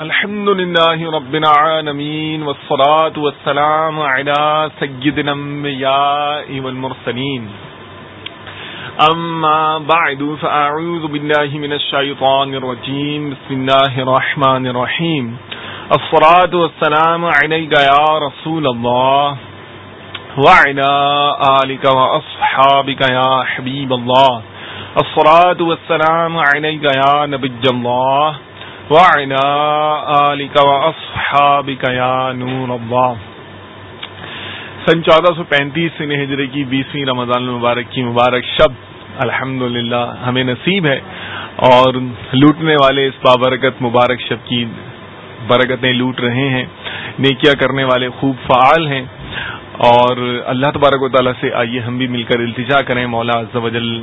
الحمد لله رب العالمين والصلاة والسلام على سيدنا الأنبياء والمرسلين. أما بعد، فأعوذ بالله من الشيطان الرجيم. بسم الله الرحمن الرحيم. الصلاة والسلام عليك يا رسول الله وعلى آلك وأصحابك يا حبيب الله. الصلاة والسلام عليك يا نبي الله وعلى آلك وأصحابك يا نور الله سن چودہ سو پینتیس سن ہجرے کی بیسویں رمضان المبارک کی مبارک شب الحمد ہمیں نصیب ہے۔ اور لوٹنے والے اس بابرکت مبارک شب کی برکتیں لوٹ رہے ہیں۔ نیکیاں کرنے والے خوب فعال ہیں۔ اور اللہ تبارک و تعالیٰ سے آئیے ہم بھی مل کر التجا کریں۔ مولا وجل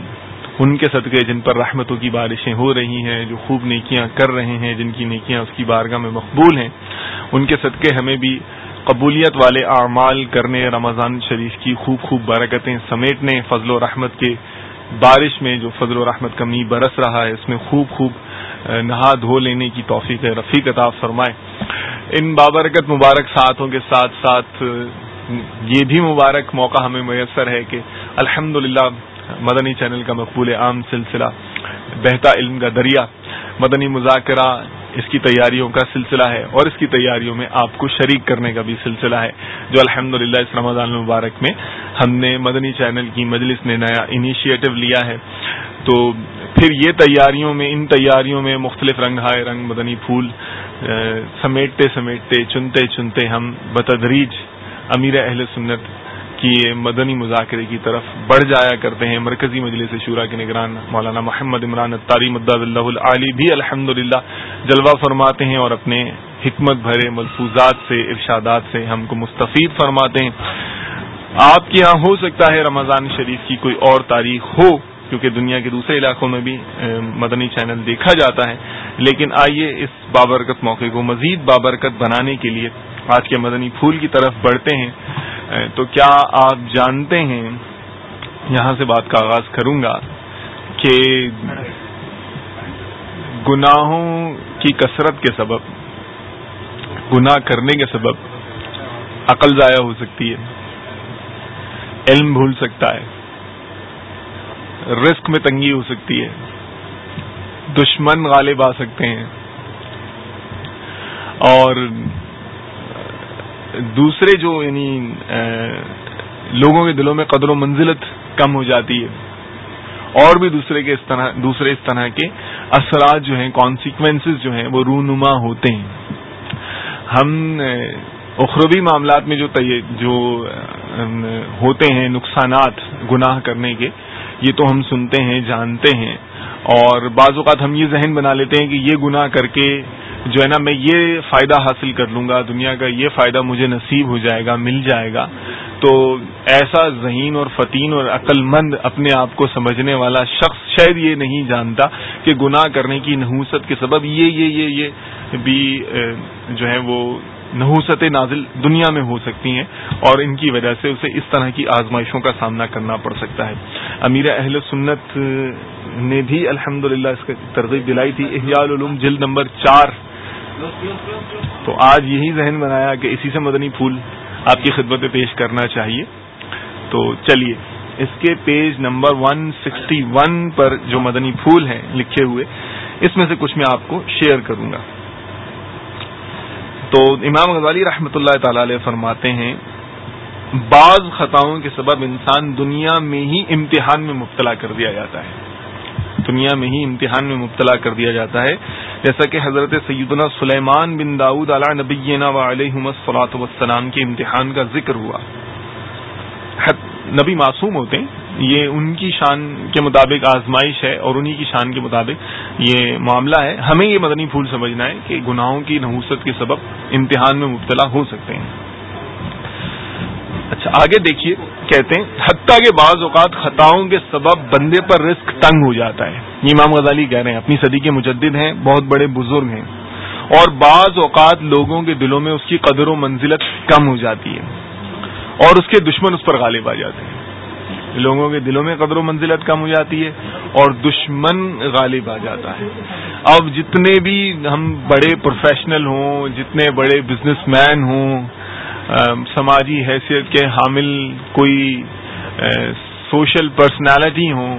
ان کے صدقے جن پر رحمتوں کی بارشیں ہو رہی ہیں، جو خوب نیکیاں کر رہے ہیں، جن کی نیکیاں اس کی بارگاہ میں مقبول ہیں، ان کے صدقے ہمیں بھی قبولیت والے اعمال کرنے، رمضان شریف کی خوب خوب برکتیں سمیٹنے، فضل و رحمت کے بارش میں جو فضل و رحمت کمی برس رہا ہے، اس میں خوب خوب نہا دھو لینے کی توفیق رفیق عطا فرمائے۔ ان بابرکت مبارک ساتھوں کے ساتھ ساتھ یہ بھی مبارک موقع ہمیں میسر ہے کہ الحمد مدنی چینل کا مقبول عام سلسلہ بہتا علم کا دریا، مدنی مذاکرہ اس کی تیاریوں کا سلسلہ ہے اور اس کی تیاریوں میں آپ کو شریک کرنے کا بھی سلسلہ ہے، جو الحمد اس رمضان المبارک میں ہم نے مدنی چینل کی مجلس نے نیا انیشیٹو لیا ہے۔ تو پھر یہ تیاریوں میں، ان تیاریوں میں مختلف رنگ ہائے رنگ مدنی پھول سمیٹتے سمیٹتے، چنتے چنتے ہم بتدریج امیر اہل سنت کی مدنی مذاکرے کی طرف بڑھ جایا کرتے ہیں، مرکزی مجلس شورا کے نگران مولانا محمد عمران تاری مدد اللہ علی بھی الحمد جلوہ فرماتے ہیں اور اپنے حکمت بھرے ملفوظات سے، ارشادات سے ہم کو مستفید فرماتے ہیں۔ آپ کے یہاں ہو سکتا ہے رمضان شریف کی کوئی اور تاریخ ہو، کیونکہ دنیا کے دوسرے علاقوں میں بھی مدنی چینل دیکھا جاتا ہے۔ لیکن آئیے اس بابرکت موقع کو مزید بابرکت بنانے کے لیے آج کے مدنی پھول کی طرف بڑھتے ہیں۔ تو کیا آپ جانتے ہیں، یہاں سے بات کا آغاز کروں گا، کہ گناہوں کی کثرت کے سبب، گناہ کرنے کے سبب عقل ضائع ہو سکتی ہے، علم بھول سکتا ہے رسک میں تنگی ہو سکتی ہے، دشمن غالب آ سکتے ہیں، اور دوسرے جو یعنی لوگوں کے دلوں میں قدر و منزلت کم ہو جاتی ہے۔ اور بھی دوسرے کے اس طرح، دوسرے اس طرح کے اثرات جو ہیں کانسیکوینسز جو ہیں، وہ رونما ہوتے ہیں۔ ہم اخروی معاملات میں جو جو ہوتے ہیں نقصانات، گناہ کرنے کے، یہ تو ہم سنتے ہیں، جانتے ہیں۔ اور بعض اوقات ہم یہ ذہن بنا لیتے ہیں کہ یہ گناہ کر کے جو ہے نا، میں یہ فائدہ حاصل کر لوں گا، دنیا کا یہ فائدہ مجھے نصیب ہو جائے گا، مل جائے گا۔ تو ایسا ذہین اور فتین اور عقل مند اپنے آپ کو سمجھنے والا شخص شاید یہ نہیں جانتا کہ گناہ کرنے کی نحوست کے سبب یہ یہ یہ یہ بھی جو ہے وہ نحوست نازل دنیا میں ہو سکتی ہیں اور ان کی وجہ سے اسے اس طرح کی آزمائشوں کا سامنا کرنا پڑ سکتا ہے۔ امیر اہل سنت نے بھی الحمد اس کی ترغیب دلائی تھی۔ احیاء العلوم جلد نمبر چار تو آج یہی ذہن بنایا کہ اسی سے مدنی پھول آپ کی خدمت پیش کرنا چاہیے۔ تو چلیے، اس کے page number one sixty one پر جو مدنی پھول ہیں لکھے ہوئے، اس میں سے کچھ میں آپ کو شیئر کروں گا۔ تو امام غزالی رحمۃ اللہ تعالی علیہ فرماتے ہیں، بعض خطاؤں کے سبب انسان دنیا میں ہی امتحان میں مبتلا کر دیا جاتا ہے۔ دنیا میں ہی امتحان میں مبتلا کر دیا جاتا ہے۔ جیسا کہ حضرت سیدنا سلیمان بن داود علی نبینا و علیہ صلاحت وسلام کے امتحان کا ذکر ہوا۔ نبی معصوم ہوتے ہیں۔ یہ ان کی شان کے مطابق آزمائش ہے اور انہی کی شان کے مطابق یہ معاملہ ہے۔ ہمیں یہ مدنی پھول سمجھنا ہے کہ گناہوں کی نحوست کے سبب امتحان میں مبتلا ہو سکتے ہیں۔ اچھا آگے دیکھیے، کہتے ہیں، حتیٰ کے بعض اوقات خطاؤں کے سبب بندے پر رسک تنگ ہو جاتا ہے۔ یہ امام غزالی کہہ رہے ہیں، اپنی صدی کے مجدد ہیں، بہت بڑے بزرگ ہیں۔ اور بعض اوقات لوگوں کے دلوں میں اس کی قدر و منزلت کم ہو جاتی ہے۔ اور اس کے دشمن اس پر غالب آ جاتے ہیں۔ لوگوں کے دلوں میں قدر و منزلت کم ہو جاتی ہے اور دشمن غالب آ جاتا ہے۔ اب جتنے بھی ہم بڑے پروفیشنل ہوں، جتنے بڑے بزنس مین ہوں سماجی حیثیت کے حامل کوئی سوشل پرسنالٹی ہوں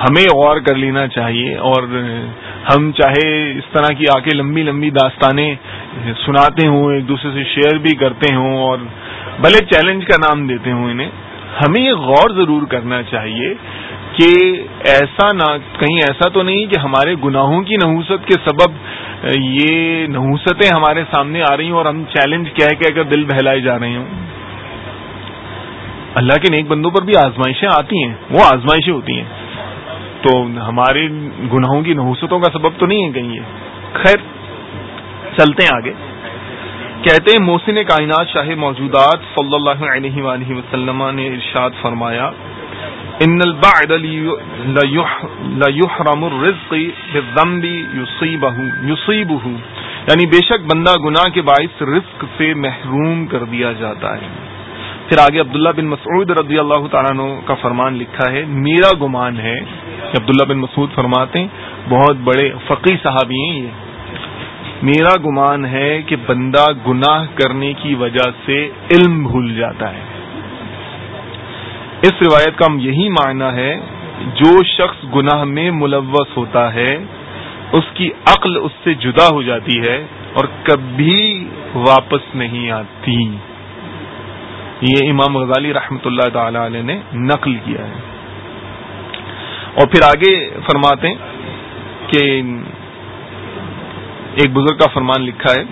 ہمیں غور کر لینا چاہیے اور ہم چاہے اس طرح کی آ کے لمبی لمبی داستانیں سناتے ہوں، ایک دوسرے سے شیئر بھی کرتے ہوں اور بھلے چیلنج کا نام دیتے ہوں انہیں، ہمیں یہ غور ضرور کرنا چاہیے کہ ایسا نہ، کہیں ایسا تو نہیں کہ ہمارے گناہوں کی نحوست کے سبب یہ نحوستیں ہمارے سامنے آ رہی ہوں اور ہم چیلنج کہہ کہہ کر دل بہلائے جا رہے ہوں۔ اللہ کے نیک بندوں پر بھی آزمائشیں آتی ہیں، وہ آزمائشیں ہوتی ہیں۔ تو ہمارے گناہوں کی نحوستوں کا سبب تو نہیں ہے کہیں یہ۔ خیر، چلتے ہیں آگے۔ کہتے ہیں، محسن کائنات شاہ موجودات صلی اللہ علیہ وآلہ وسلم نے ارشاد فرمایا ان البعد ليحرم الرزق بالذنب يصيبه يصيبه. یعنی بے شک بندہ گناہ کے باعث رزق سے محروم کر دیا جاتا ہے۔ پھر آگے عبداللہ بن مسعود رضی اللہ تعالیٰ عنہ کا فرمان لکھا ہے، میرا گمان ہے کہ عبداللہ بن مسعود فرماتے ہیں، بہت بڑے فقی صحابی ہیں یہ۔ میرا گمان ہے کہ بندہ گناہ کرنے کی وجہ سے علم بھول جاتا ہے۔ اس روایت کا یہی معنی ہے، جو شخص گناہ میں ملوث ہوتا ہے، اس کی عقل اس سے جدا ہو جاتی ہے اور کبھی واپس نہیں آتی۔ یہ امام غزالی رحمۃ اللہ تعالی علیہ نے نقل کیا ہے۔ اور پھر آگے فرماتے ہیں کہ ایک بزرگ کا فرمان لکھا ہے،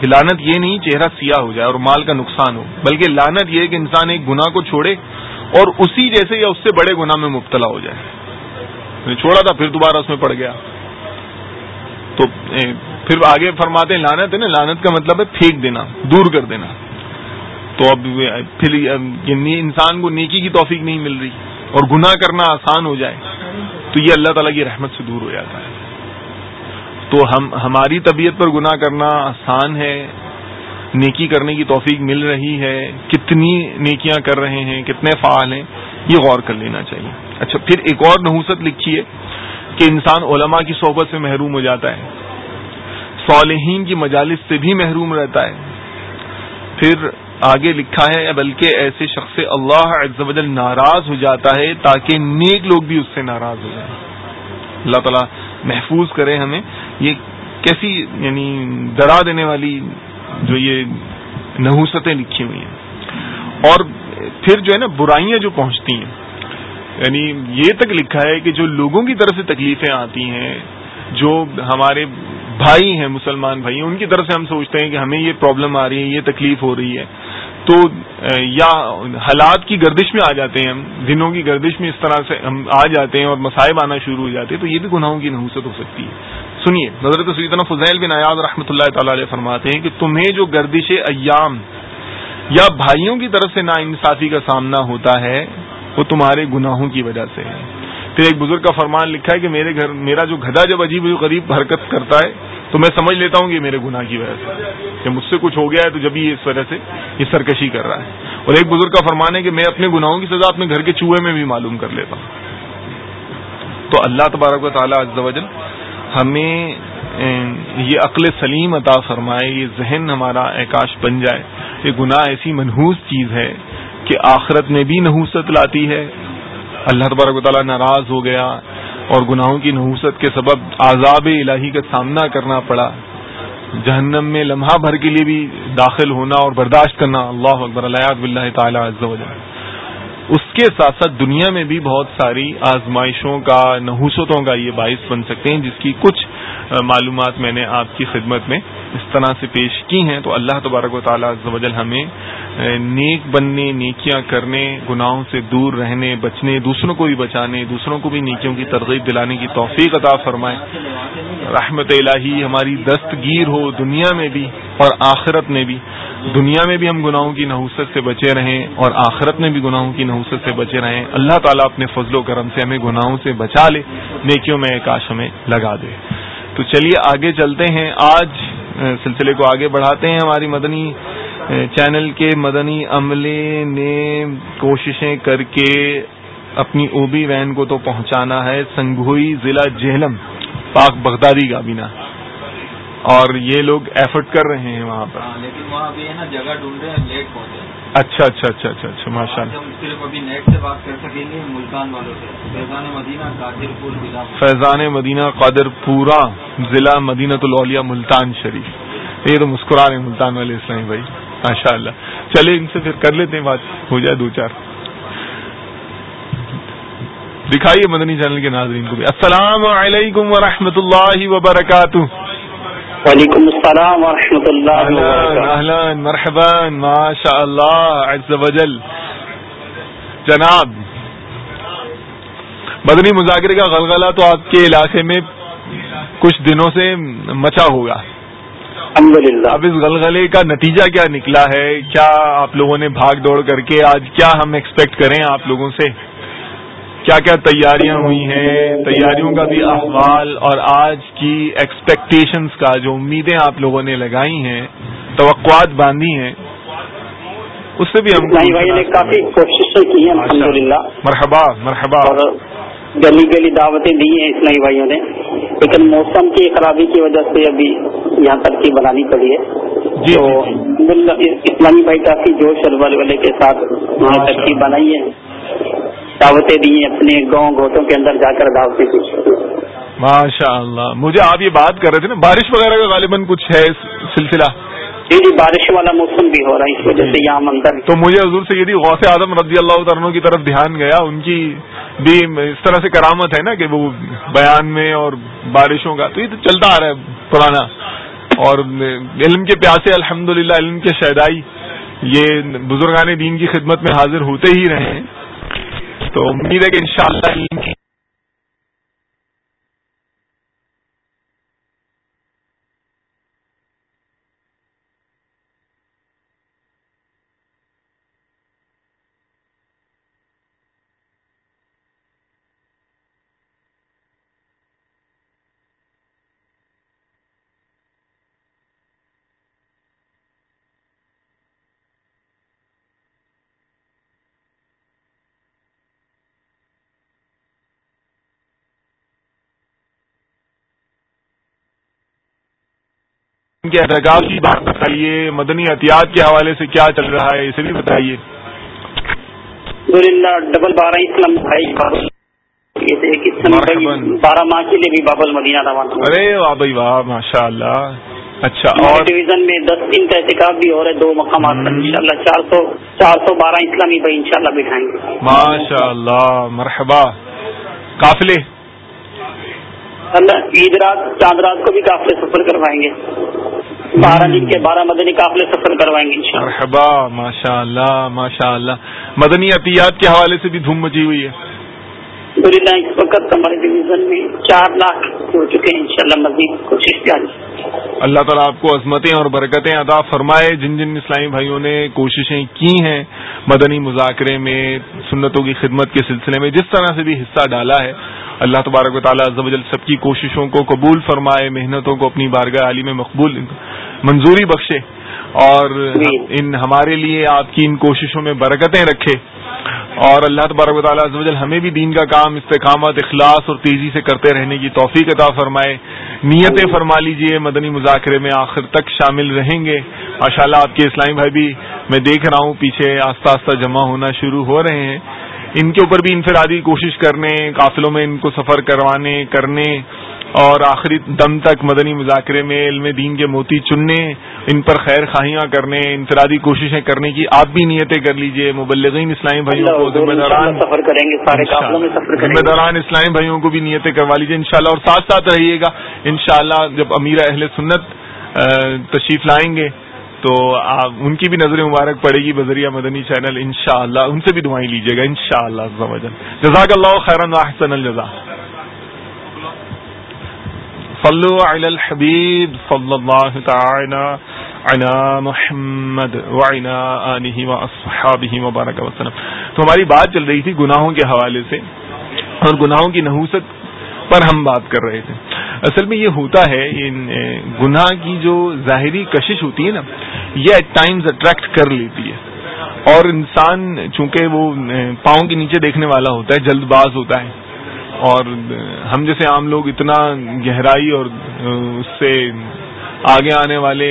کہ لانت یہ نہیں چہرہ سیاہ ہو جائے اور مال کا نقصان ہو، بلکہ لانت یہ کہ انسان ایک گناہ کو چھوڑے اور اسی جیسے یا اس سے بڑے گناہ میں مبتلا ہو جائے۔ چھوڑا تھا، پھر دوبارہ اس میں پڑ گیا۔ تو پھر آگے فرماتے ہیں لانت ہے نا لانت کا مطلب ہے پھینک دینا، دور کر دینا۔ تو اب پھر انسان کو نیکی کی توفیق نہیں مل رہی اور گناہ کرنا آسان ہو جائے، تو یہ اللہ تعالیٰ کی رحمت سے دور ہو جاتا ہے۔ تو ہم، ہماری طبیعت پر گناہ کرنا آسان ہے نیکی کرنے کی توفیق مل رہی ہے، کتنی نیکیاں کر رہے ہیں، کتنے فعال ہیں، یہ غور کر لینا چاہیے۔ اچھا پھر ایک اور نحوست لکھی ہے کہ انسان علماء کی صحبت سے محروم ہو جاتا ہے۔ صالحین کی مجالس سے بھی محروم رہتا ہے۔ پھر آگے لکھا ہے، بلکہ ایسے شخص سے اللہ عز و جل ناراض ہو جاتا ہے تاکہ نیک لوگ بھی اس سے ناراض ہو جائیں۔ اللہ تعالیٰ محفوظ کرے ہمیں، یہ کیسی یعنی ڈرا دینے والی جو یہ نحوستیں لکھی ہوئی ہیں۔ اور پھر جو ہے نا برائیاں جو پہنچتی ہیں یعنی یہ تک لکھا ہے کہ جو لوگوں کی طرف سے تکلیفیں آتی ہیں، جو ہمارے بھائی ہیں، مسلمان بھائی ہیں، ان کی طرف سے ہم سوچتے ہیں کہ ہمیں یہ پرابلم آ رہی ہے، یہ تکلیف ہو رہی ہے۔ تو یا حالات کی گردش میں آ جاتے ہیں ہم، دنوں کی گردش میں اس طرح سے ہم آ جاتے ہیں اور مسائب آنا شروع ہو جاتے ہیں، تو یہ بھی گناہوں کی نحوست ہو سکتی ہے۔ سنیے نظرت سیدنا فضیل بن ایاز رحمۃ اللہ تعالی علیہ فرماتے ہیں کہ تمہیں جو گردش ایام یا بھائیوں کی طرف سے نا انصافی کا سامنا ہوتا ہے، وہ تمہارے گناہوں کی وجہ سے ہے۔ پھر ایک بزرگ کا فرمان لکھا ہے کہ میرے گھر، میرا جو گدھا جب عجیب غریب حرکت کرتا ہے، تو میں سمجھ لیتا ہوں کہ میرے گناہ کی وجہ سے کہ مجھ سے کچھ ہو گیا ہے تو جب ہی اس وجہ سے یہ سرکشی کر رہا ہے۔ اور ایک بزرگ کا فرمان ہے کہ میں اپنے گناہوں کی سزا اپنے گھر کے چوہے میں بھی معلوم کر لیتا ہوں۔ تو اللہ تبارک و تعالیٰ وجل ہمیں یہ عقل سلیم عطا فرمائے، یہ ذہن ہمارا اعکاش بن جائے۔ یہ گناہ ایسی منحوس چیز ہے کہ آخرت میں بھی نحوست لاتی ہے۔ اللہ تبارک و تعالیٰ ناراض ہو گیا اور گناہوں کی نحوست کے سبب عذاب الہی کا سامنا کرنا پڑا۔ جہنم میں لمحہ بھر کے لیے بھی داخل ہونا اور برداشت کرنا۔ اللہ اکبر اللہ تعالیٰ اس کے ساتھ ساتھ دنیا میں بھی بہت ساری آزمائشوں کا، نحوستوں کا یہ باعث بن سکتے ہیں، جس کی کچھ معلومات میں نے آپ کی خدمت میں اس طرح سے پیش کی ہیں۔ تو اللہ تبارک و تعالیٰ زوجل ہمیں نیک بننے، نیکیاں کرنے، گناہوں سے دور رہنے، بچنے، دوسروں کو بھی بچانے، دوسروں کو بھی نیکیوں کی ترغیب دلانے کی توفیق عطا فرمائے۔ رحمت الہی ہماری دستگیر ہو دنیا میں بھی اور آخرت میں بھی۔ دنیا میں بھی ہم گناہوں کی نحوست سے بچے رہیں اور آخرت میں بھی گناہوں کی نحوست سے بچے رہیں، اللہ تعالیٰ اپنے فضل و کرم سے ہمیں گناہوں سے بچا لے، نیکیوں میں کاش ہمیں لگا دے۔ تو چلیے آگے چلتے ہیں۔ آج سلسلے کو آگے بڑھاتے ہیں ہماری مدنی چینل کے مدنی عملے نے کوششیں کر کے اپنی اوبی وین کو تو پہنچانا ہے، سنگھوئی ضلع جہلم، پاک بغدادی کا بینا۔ اور یہ لوگ ایفرٹ کر رہے ہیں وہاں پر. ہاں، لیکن وہاں ابھی ہے نا جگہ ڈھونڈ رہے ہیں لیٹ پہنچے اچھا اچھا اچھا اچھا اچھا ماشاء اللہ۔ ہم صرف ابھی نیٹ سے بات کر سکیں گے ملتان والوں سے۔ فیضان مدینہ قادر پور ضلع۔ فیضان مدینہ قادر پورا ضلع مدینہ الاولیاء ملتان شریف۔ یہ تو مسکرا رہے ہیں ملتان والے اسلامی بھائی ماشاء اللہ۔ چلے ان سے پھر کر لیتے ہیں بات ہو جائے دو چار۔ دکھائیے مدنی چینل کے ناظرین کو بھی۔ السلام علیکم ورحمۃ اللہ وبرکاتہ۔ وعلیکم السلام ورحمۃ اللہ مرحبا ماشاء اللہ عز وجل جناب مدنی مذاکرے کا غلغلہ تو آپ کے علاقے میں کچھ دنوں سے مچا للہ اب اس غلغلے کا نتیجہ کیا نکلا ہے؟ کیا آپ لوگوں نے بھاگ دوڑ کر کے آج کیا ہم ایکسپیکٹ کریں آپ لوگوں سے؟ کیا کیا تیاریاں ہوئی ہیں؟ تیاریوں کا بھی احوال اور آج کی ایکسپیکٹیشنز کا جو امیدیں آپ لوگوں نے لگائی ہیں توقعات باندھی ہیں اس سے بھی ہم بھائی نے کافی کوششیں کی ہیں مرحبا مرحبا۔ اور گلی گلی دعوتیں دی ہیں اسلامی بھائیوں نے۔ لیکن موسم کی خرابی کی وجہ سے ابھی یہاں ترکیب بنانی پڑی ہے۔ جی تو اسلامی بھائی کافی جوش اور والے کے ساتھ ترکیب بنائی ہے۔ دعوتیں دی ہیں اپنے گاؤں گوتوں کے اندر جا کر دعوتیں دی ماشاء اللہ مجھے آپ یہ بات کر رہے تھے نا بارش وغیرہ کا غالباً کچھ ہے سلسلہ؟ جی جی بارش والا موسم بھی ہو رہا ہے اس وجہ سے یہاں منظر۔ تو مجھے حضور سے یہ غوث اعظم رضی اللہ عنہ کی طرف دھیان گیا۔ ان کی بھی اس طرح سے کرامت ہے نا کہ وہ بیان میں اور بارشوں کا تو یہ تو چلتا آ رہا ہے پرانا۔ اور علم کے پیاسے الحمد علم کے شہدائی یہ بزرگان دین کی خدمت میں حاضر ہوتے ہی رہے۔ ہیں تو امید ہے کہ انشاءاللہ شاء اللہ کے احتجاج کی بات بتائیے مدنی احتیاط کے حوالے سے کیا چل رہا ہے اسے بھی بتائیے۔ ڈبل بارہ اسلام بارہ ماہ کے لیے بھی بابل مدینہ ارے واہ بھائی واہ ماشاء اللہ اچھا اور؟ ڈویژن میں دس دن کا احتکاب بھی ہو رہا ہے دو مقامات پر۔ ان شاء اللہ چار سو چار سو بارہ اسلامی بھائی ان شاء اللہ بٹھائیں گے۔ ماشاء اللہ مرحبا۔ قافلے عید رات، چاند رات کو بھی قافلے سفر کروائیں گے۔ بارہ دن کے بارہ مدنی قافلے سفر کروائیں گے مرحبا ماشاء اللہ ماشاء اللہ مدنی عطیات کے حوالے سے بھی دھوم مچی ہوئی ہے۔ اس وقت ہمارے ڈویژن میں چار لاکھ ہو چکے ہیں، انشاءاللہ مزید کوشش جاری اللہ تعالیٰ آپ کو عظمتیں اور برکتیں ادا فرمائے۔ جن جن اسلامی بھائیوں نے کوششیں کی ہیں مدنی مذاکرے میں، سنتوں کی خدمت کے سلسلے میں، جس طرح سے بھی حصہ ڈالا ہے، اللہ تبارک و تعالیٰ جل سب کی کوششوں کو قبول فرمائے، محنتوں کو اپنی بارگاہ علی میں مقبول منظوری بخشے۔ اور ان ہمارے لیے آپ کی ان کوششوں میں برکتیں رکھے۔ اور اللہ تبارک و تعالیٰ عزوجل ہمیں بھی دین کا کام استقامت اخلاص اور تیزی سے کرتے رہنے کی توفیق عطا فرمائے۔ نیتیں فرما لیجیے مدنی مذاکرے میں آخر تک شامل رہیں گے۔ ماشاء اللہ آپ کے اسلامی بھائی بھی میں دیکھ رہا ہوں پیچھے آستہ آستہ جمع ہونا شروع ہو رہے ہیں۔ ان کے اوپر بھی انفرادی کوشش کرنے قافلوں میں ان کو سفر کروانے کرنے اور آخری دم تک مدنی مذاکرے میں علم دین کے موتی چننے ان پر خیر خواہیاں کرنے انفرادی کوششیں کرنے کی آپ بھی نیتیں کر لیجیے مبلغین اسلامی بھائیوں کو ذمہ داران ذمہ داران اسلامی بھائیوں کو بھی نیتیں کروا لیجیے انشاءاللہ اور ساتھ ساتھ رہیے گا۔ انشاءاللہ جب امیر اہل سنت تشریف لائیں گے تو ان کی بھی نظر مبارک پڑے گی بذریعہ مدنی چینل انشاءاللہ ان سے بھی دعائیں لیجیے گا ان شاء اللہ جزاک اللہ خیرن احسن الجزا صلو علی الحبیب صلی اللہ تعالی علی محمد وعلی آلہ واصحابہ وبارک وسلم۔ تو ہماری بات چل رہی تھی گناہوں کے حوالے سے اور گناہوں کی نحوست پر ہم بات کر رہے تھے۔ اصل میں یہ ہوتا ہے گناہ کی جو ظاہری کشش ہوتی ہے نا، یہ ایٹ ٹائمز اٹریکٹ کر لیتی ہے۔ اور انسان چونکہ وہ پاؤں کے نیچے دیکھنے والا ہوتا ہے، جلد باز ہوتا ہے۔ اور ہم جیسے عام لوگ اتنا گہرائی اور اس سے آگے آنے والے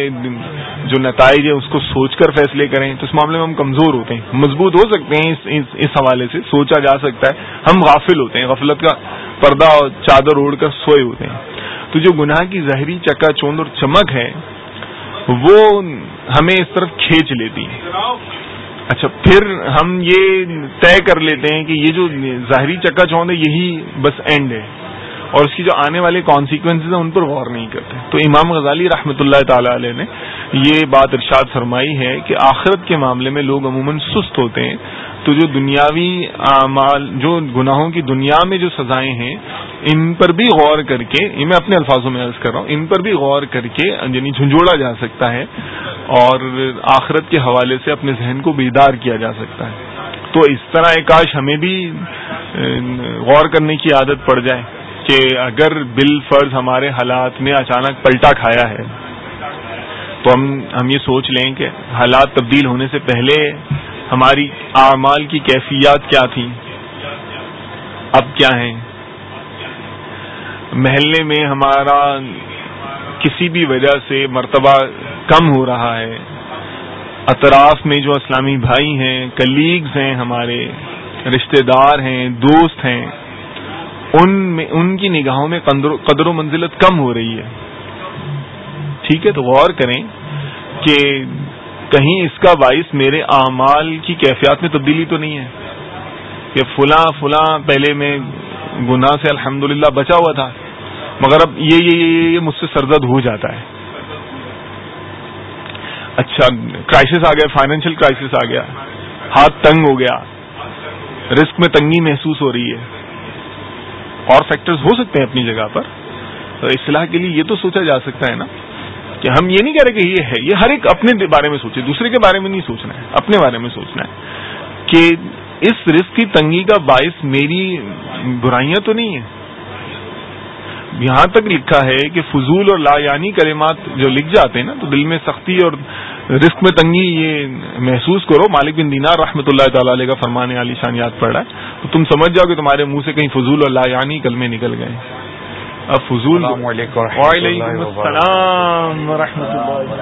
جو نتائج ہیں اس کو سوچ کر فیصلے کریں تو اس معاملے میں ہم کمزور ہوتے ہیں مضبوط ہو سکتے ہیں اس اس, اس حوالے سے سوچا جا سکتا ہے ہم غافل ہوتے ہیں غفلت کا پردہ اور چادر اوڑھ کر سوئے ہوتے ہیں تو جو گناہ کی زہری چکا چوند اور چمک ہے وہ ہمیں اس طرف کھینچ لیتی ہے اچھا پھر ہم یہ طے کر لیتے ہیں کہ یہ جو ظاہری چکا چوند ہے یہی بس اینڈ ہے۔ اور اس کی جو آنے والے کانسیکوینس ہیں، ان پر غور نہیں کرتے۔ تو امام غزالی رحمۃ اللہ تعالی علیہ نے یہ بات ارشاد فرمائی ہے کہ آخرت کے معاملے میں لوگ عموماً سست ہوتے ہیں۔ تو جو دنیاوی اعمال، جو گناہوں کی دنیا میں جو سزائیں ہیں، ان پر بھی غور کر کے میں اپنے الفاظوں میں عرض کر رہا ہوں، ان پر بھی غور کر کے یعنی جھنجھوڑا جا سکتا ہے اور آخرت کے حوالے سے اپنے ذہن کو بیدار کیا جا سکتا ہے۔ تو اس طرح کاش ہمیں بھی غور کرنے کی عادت پڑ جائے کہ اگر بل فرض ہمارے حالات نے اچانک پلٹا کھایا ہے، تو ہم ہم یہ سوچ لیں کہ حالات تبدیل ہونے سے پہلے ہماری اعمال کی کیفیات کیا تھیں اب کیا ہیں؟ محلے میں ہمارا کسی بھی وجہ سے مرتبہ کم ہو رہا ہے۔ اطراف میں جو اسلامی بھائی ہیں کلیگز ہیں ہمارے، رشتہ دار ہیں، دوست ہیں، ان میں، ان کی نگاہوں میں قدر و منزلت کم ہو رہی ہے۔ ٹھیک ہے، تو غور کریں کہ کہیں اس کا باعث میرے اعمال کی کیفیات میں تبدیلی تو نہیں ہے کہ فلاں فلاں پہلے میں گناہ سے الحمد بچا ہوا تھا مگر اب یہ یہ, یہ, یہ مجھ سے سرزد ہو جاتا ہے۔ اچھا کرائسس آ گیا فائنینشیل کرائسس آ گیا۔ ہاتھ تنگ ہو گیا۔ رسک میں تنگی محسوس ہو رہی ہے۔ اور فیکٹرز ہو سکتے ہیں اپنی جگہ پر۔ اصلاح کے لیے یہ تو سوچا جا سکتا ہے نا۔ کہ ہم یہ نہیں کہہ رہے کہ یہ ہے، یہ ہر ایک اپنے بارے میں سوچے، دوسرے کے بارے میں نہیں سوچنا ہے، اپنے بارے میں سوچنا ہے۔ کہ اس رسک کی تنگی کا باعث میری برائیاں تو نہیں ہیں۔ یہاں تک لکھا ہے کہ فضول اور لا یعنی کلمات جو لکھ جاتے ہیں نا، تو دل میں سختی اور رسک میں تنگی یہ محسوس کرو۔ مالک بن دینار رحمۃ اللہ تعالی علیہ کا فرمانے علی شان یاد پڑ رہا ہے۔ تو تم سمجھ جاؤ کہ تمہارے منہ سے کہیں فضول اور لا یعنی کلمے نکل گئے۔ اب فضول وعلیکم السلام ورحمۃ اللہ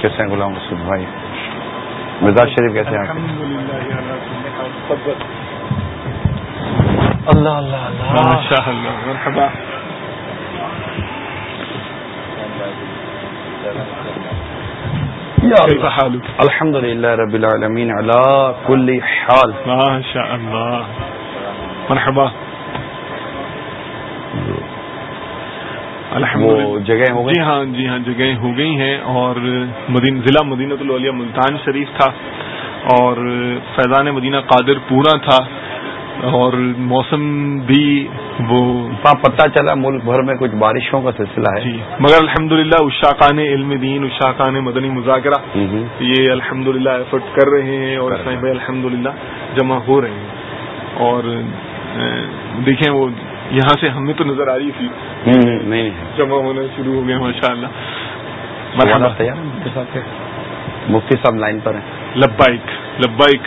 کیسے ہیں غلام رسول بھائی؟ مزاج شریف کیسے ہیں اللہ اللہ ماشاء اللہ مرحبا. الحمد للہ رب العالمین علی کل حال. ماشاء اللہ مرحبا. وہ جگہ ہو گئی جی ہاں جی ہاں جگہیں ہو گئی ہیں اور مدین ضلع مدینہ الولیہ ملتان شریف تھا اور فیضان مدینہ قادر پورا تھا اور موسم بھی وہ پتہ چلا ملک بھر میں کچھ بارشوں کا سلسلہ ہے۔ جی مگر الحمد للہ اشاقان علم دین اشاقان مدنی مذاکرہ۔ یہ الحمد للہ ایفرٹ کر رہے ہیں اور صاحب الحمد للہ جمع ہو رہے ہیں۔ اور دیکھیں وہ یہاں سے ہمیں تو نظر آ رہی تھی۔ جمع ہونا شروع ہو گئے ماشاء اللہ مفتی صاحب لائن پر ہیں۔ لبائک لبائک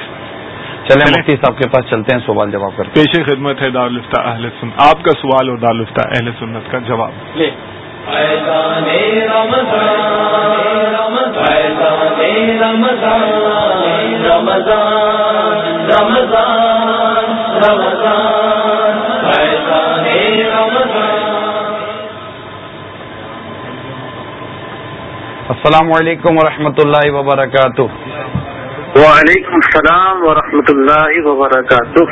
چلے مفتی صاحب کے پاس چلتے ہیں سوال جواب کرتے پیش خدمت ہے دارالفتہ اہل سن آپ کا سوال اور دارالفتہ اہل سنت کا جواب۔ السلام علیکم ورحمۃ اللہ وبرکاتہ۔ وعلیکم السلام ورحمۃ اللہ وبرکاتہ۔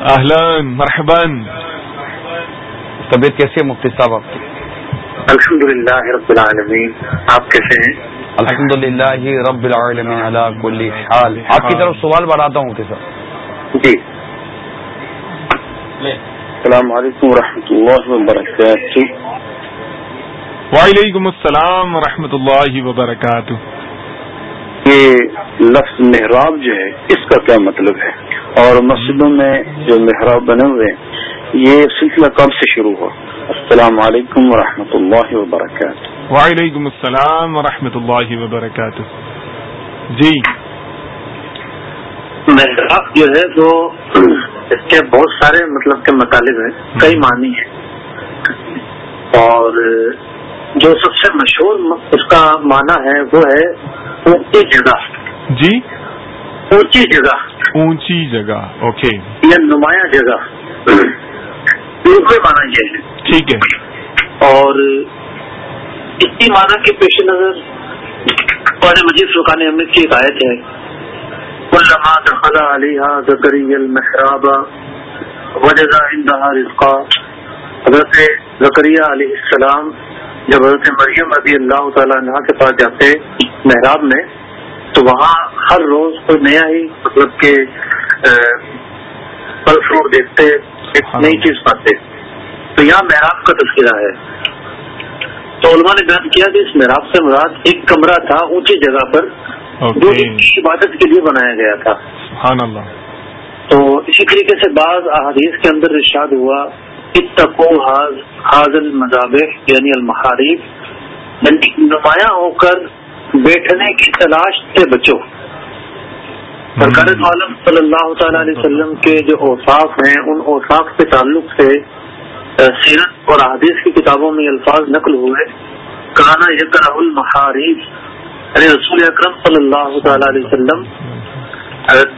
اہلن مرحبن طبیعت کیسی ہے مفتی صاحب آپ کی؟ الحمد للہ رب العالمین۔ آپ کیسے ہیں؟ الحمد للہ رب العالمین کل حال۔ آپ کی طرف سوال بڑھاتا ہوں مفتی صاحب۔ جی۔ السلام علیکم ورحمۃ اللہ وبرکاتہ۔ وعلیکم السلام ورحمۃ اللہ وبرکاتہ۔ یہ لفظ محراب جو ہے اس کا کیا مطلب ہے؟ اور مسجدوں میں جو محراب بنے ہوئے ہیں یہ سلسلہ کب سے شروع ہوا؟ السلام علیکم ورحمۃ اللہ وبرکاتہ۔ وعلیکم السلام ورحمۃ اللہ وبرکاتہ۔ جی۔ محراب جو ہے وہ اس کے بہت سارے مطلب کے مطالب ہیں کئی معنی ہیں۔ اور جو سب سے مشہور اس کا معنی ہے وہ ہے اونچی جگہ۔ جی؟ اونچی جگہ۔ اونچی جگہ اوکے۔ یا نمایاں جگہ۔ مانا یہ ہے۔ ٹھیک ہے۔ اور اسی معنی کے پیش نظر قرآن مجید فرقان احمد کی ایک آیت ہے۔ علامہ دخل علیہ زکری المحراب وجزا اندہا رزقا۔ حضرت زکریہ علیہ السلام جب حضرت مریم رضی اللہ تعالیٰ عنہ کے پاس جاتے محراب میں تو وہاں ہر روز کوئی نیا ہی مطلب کہ پھل فروٹ دیکھتے ایک نئی چیز پاتے۔ تو یہاں محراب کا تذکرہ ہے۔ تو علماء نے بیان کیا کہ اس محراب سے مراد ایک کمرہ تھا اونچی جگہ پر جو عبادت کے لیے بنایا گیا تھا۔ سبحان اللہ۔ تو اسی طریقے سے بعض احادیث کے اندر ارشاد ہوا اتقو حاضل مذاب یعنی المحارف یعنی نمایاں ہو کر بیٹھنے کی تلاش سے بچو۔ سرکار عالم صلی اللہ تعالی علیہ وسلم کے جو اوساف ہیں ان اوساف کے تعلق سے سیرت اور حدیث کی کتابوں میں الفاظ نقل ہوئے۔ کانا یکر المحارف یعنی رسول اکرم صلی اللہ تعالی علیہ وسلم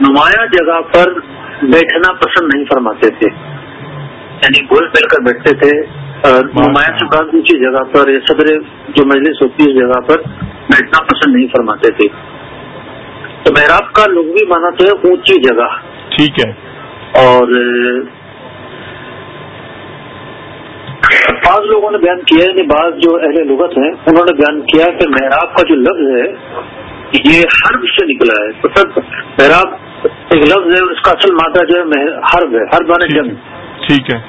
نمایاں جگہ پر بیٹھنا پسند نہیں فرماتے تھے۔ یعنی گول مل کر بیٹھتے تھے نمایاں سے اونچی جگہ پر یا صدر جو مجلس ہوتی ہے اس جگہ پر بیٹھنا پسند نہیں فرماتے تھے۔ تو محراب کا لغوی مانا تو ہے اونچی جگہ۔ ٹھیک ہے۔ اور بعض لوگوں نے بیان کیا یعنی بعض جو اہل لغت ہیں انہوں نے بیان کیا کہ محراب کا جو لفظ ہے یہ حرب سے نکلا ہے۔ مطلب محراب ایک لفظ ہے اس کا اصل مادہ جو ہے حرب ہے ہر بانے جنگ۔ ٹھیک ہے۔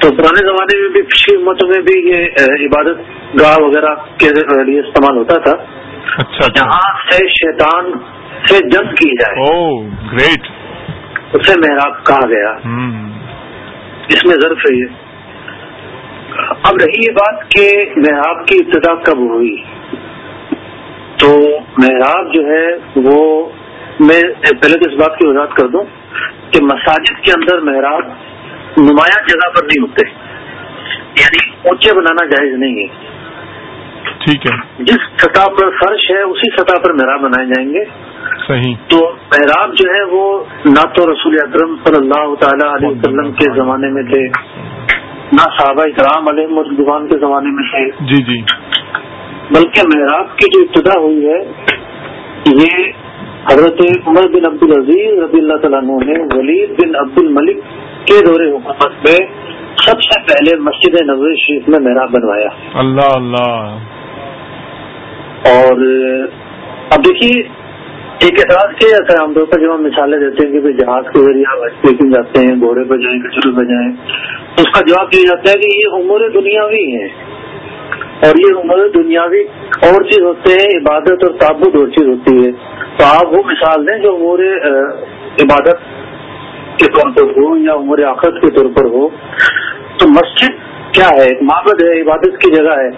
تو پرانے زمانے میں بھی پچھلی امتوں میں بھی یہ عبادت گاہ وغیرہ کے لیے استعمال ہوتا تھا۔ اچھا جہاں سے شیطان سے جنگ کی جائے گریٹ۔ اسے محراب کہا گیا۔ اس میں ضرف ہے اب رہی یہ بات کہ محراب کی ابتدا کب ہوئی؟ تو محراب جو ہے وہ میں پہلے تو اس بات کی وضاحت کر دوں کہ مساجد کے اندر محراب نمایاں جگہ پر نہیں ہوتے۔ یعنی اونچے بنانا جائز نہیں ہے۔ ٹھیک ہے۔ جس سطح پر فرش ہے اسی سطح پر محراب بنائے جائیں گے۔ صحیح۔ تو محراب جو ہے وہ نہ تو رسول اکرم صلی اللہ تعالی علیہ وسلم کے زمانے میں تھے نہ صحابہ کرام علیہ مردوان کے زمانے میں تھے۔ جی جی۔ بلکہ محراب کی جو ابتدا ہوئی ہے یہ حضرت عمر بن عبد العزیز رضی اللہ تعالیٰ نے ولید بن عبد الملک کے دور حکومت میں سب سے پہلے مسجد نبوی شریف میں محراب بنوایا۔ اللہ اللہ۔ اور اب دیکھیے ایک اعتراض جاتا ہے عام طور پر جب ہم مثالیں دیتے ہیں کہ جہاز کے ذریعے دیکھنے جاتے ہیں گھوڑے پہ جائیں کچرے پہ جائیں اس کا جواب دیا جاتا ہے کہ یہ عمر دنیاوی ہیں اور یہ عمر دنیاوی اور چیز ہوتے ہیں عبادت اور تعبد اور چیز ہوتی ہے۔ تو آپ وہ مثال دیں جو عمر عبادت کے طور پر ہو یا عمر آخرت کے طور پر ہو تو مسجد کیا ہے؟ ایک معبد ہے عبادت کی جگہ ہے۔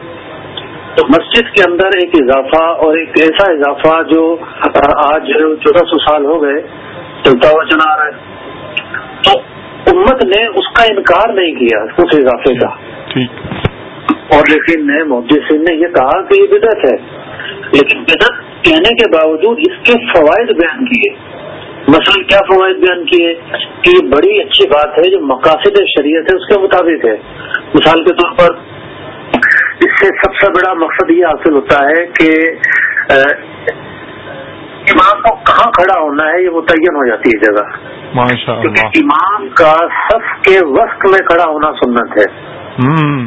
تو مسجد کے اندر ایک اضافہ اور ایک ایسا اضافہ جو آج چودہ سو سال ہو گئے چلتا ہوا چلا آ رہا ہے۔ تو امت نے اس کا انکار نہیں کیا اس اضافے کا۔ اور لیکن محدثین نے یہ کہا کہ یہ بدت ہے۔ لیکن بدت کہنے کے باوجود اس کے فوائد بیان کیے۔ مثلا کیا فوائد بیان کیے کہ یہ بڑی اچھی بات ہے جو مقاصد شریعت ہے اس کے مطابق ہے۔ مثال کے طور پر اس سے سب سے بڑا مقصد یہ حاصل ہوتا ہے کہ امام کو کہاں کھڑا ہونا ہے یہ متعین ہو جاتی ہے جگہ۔ کیونکہ امام کا صف کے وقت میں کھڑا ہونا سنت ہے۔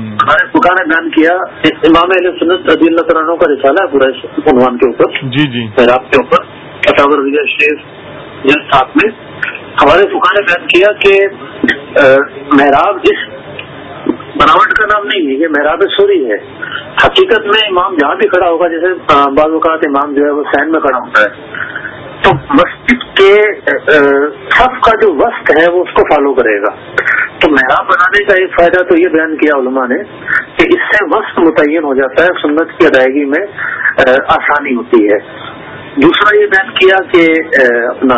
ہمارے فکا نے بیان کیا امام علیہ سنت رضی اللہ تعالیٰ کا رسالہ ہے پورا عنوان کے اوپر۔ جی جی۔ کے اوپر۔ فتح رضی شریف ساتھ میں ہمارے فکا نے بیان کیا کہ محراب جس بناوٹ کا نام نہیں ہے، یہ محراب سوری ہے۔ حقیقت میں امام جہاں بھی کھڑا ہوگا، جیسے بعض اوقات امام جو ہے وہ سین میں کھڑا ہوتا ہے۔ تو مسجد کے سب کا جو وسط ہے، وہ اس کو فالو کرے گا۔ تو محراب بنانے کا ایک فائدہ تو یہ بیان کیا علماء نے کہ اس سے وقت متعین ہو جاتا ہے، سنت کی ادائیگی میں آسانی ہوتی ہے۔ دوسرا یہ بیان کیا کہ اپنا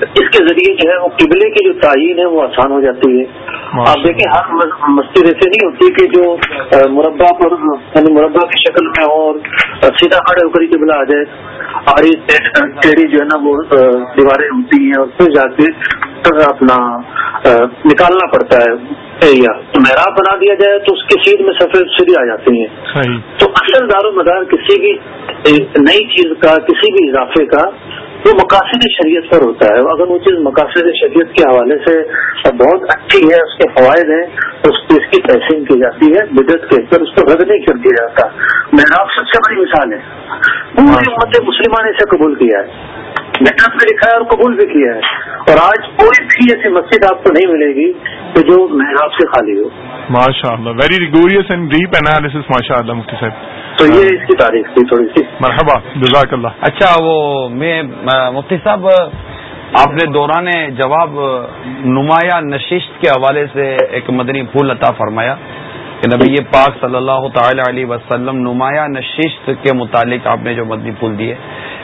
اس کے ذریعے جو ہے وہ قبلے کی جو تعین ہے وہ آسان ہو جاتی ہے۔ آپ دیکھیں ہر مسجد ایسے نہیں ہوتی کہ جو مربع پر یعنی مربع کی شکل میں ہو اور سیدھا کھڑے ہو کر قبلہ آ جائے۔ آری ٹیڑھی جو ہے نا وہ دیواریں ہوتی ہیں اور پھر جا کے اپنا نکالنا پڑتا ہے۔ یا محراب بنا دیا جائے تو اس کی سیٹ میں سفید سیدھی آ جاتی ہیں۔ اصل دار و مدار کسی بھی نئی چیز کا کسی بھی اضافے کا وہ مقاصد شریعت پر ہوتا ہے۔ اگر وہ چیز مقاصد شریعت کے حوالے سے بہت اچھی ہے اس کے فوائد ہیں اس کی اس کی تحسین کی جاتی ہے بدت کے اندر اس کو رد نہیں کر دیا جاتا۔ محراب سب سے بڑی مثال ہے۔ پوری امت مسلمان نے اسے قبول کیا ہے۔ محنت میں لکھا ہے اور قبول بھی کیا ہے۔ اور آج کوئی بھی ایسی مسجد آپ کو نہیں ملے گی کہ جو محراب سے خالی ہو۔ ماشاء اللہ very rigorous and deep analysis ماشاء اللہ مفتی صاحب۔ تو یہ اس کی تاریخ تھی تھوڑی سی۔ مرحبا جزاک اللہ اچھا وہ میں مفتی صاحب آپ نے دوران جواب نمایاں نشست کے حوالے سے ایک مدنی پھول عطا فرمایا۔ کہ نبی پاک صلی اللہ تعالی علیہ وسلم نمایاں نشست کے متعلق آپ نے جو مدنی پھول دیے۔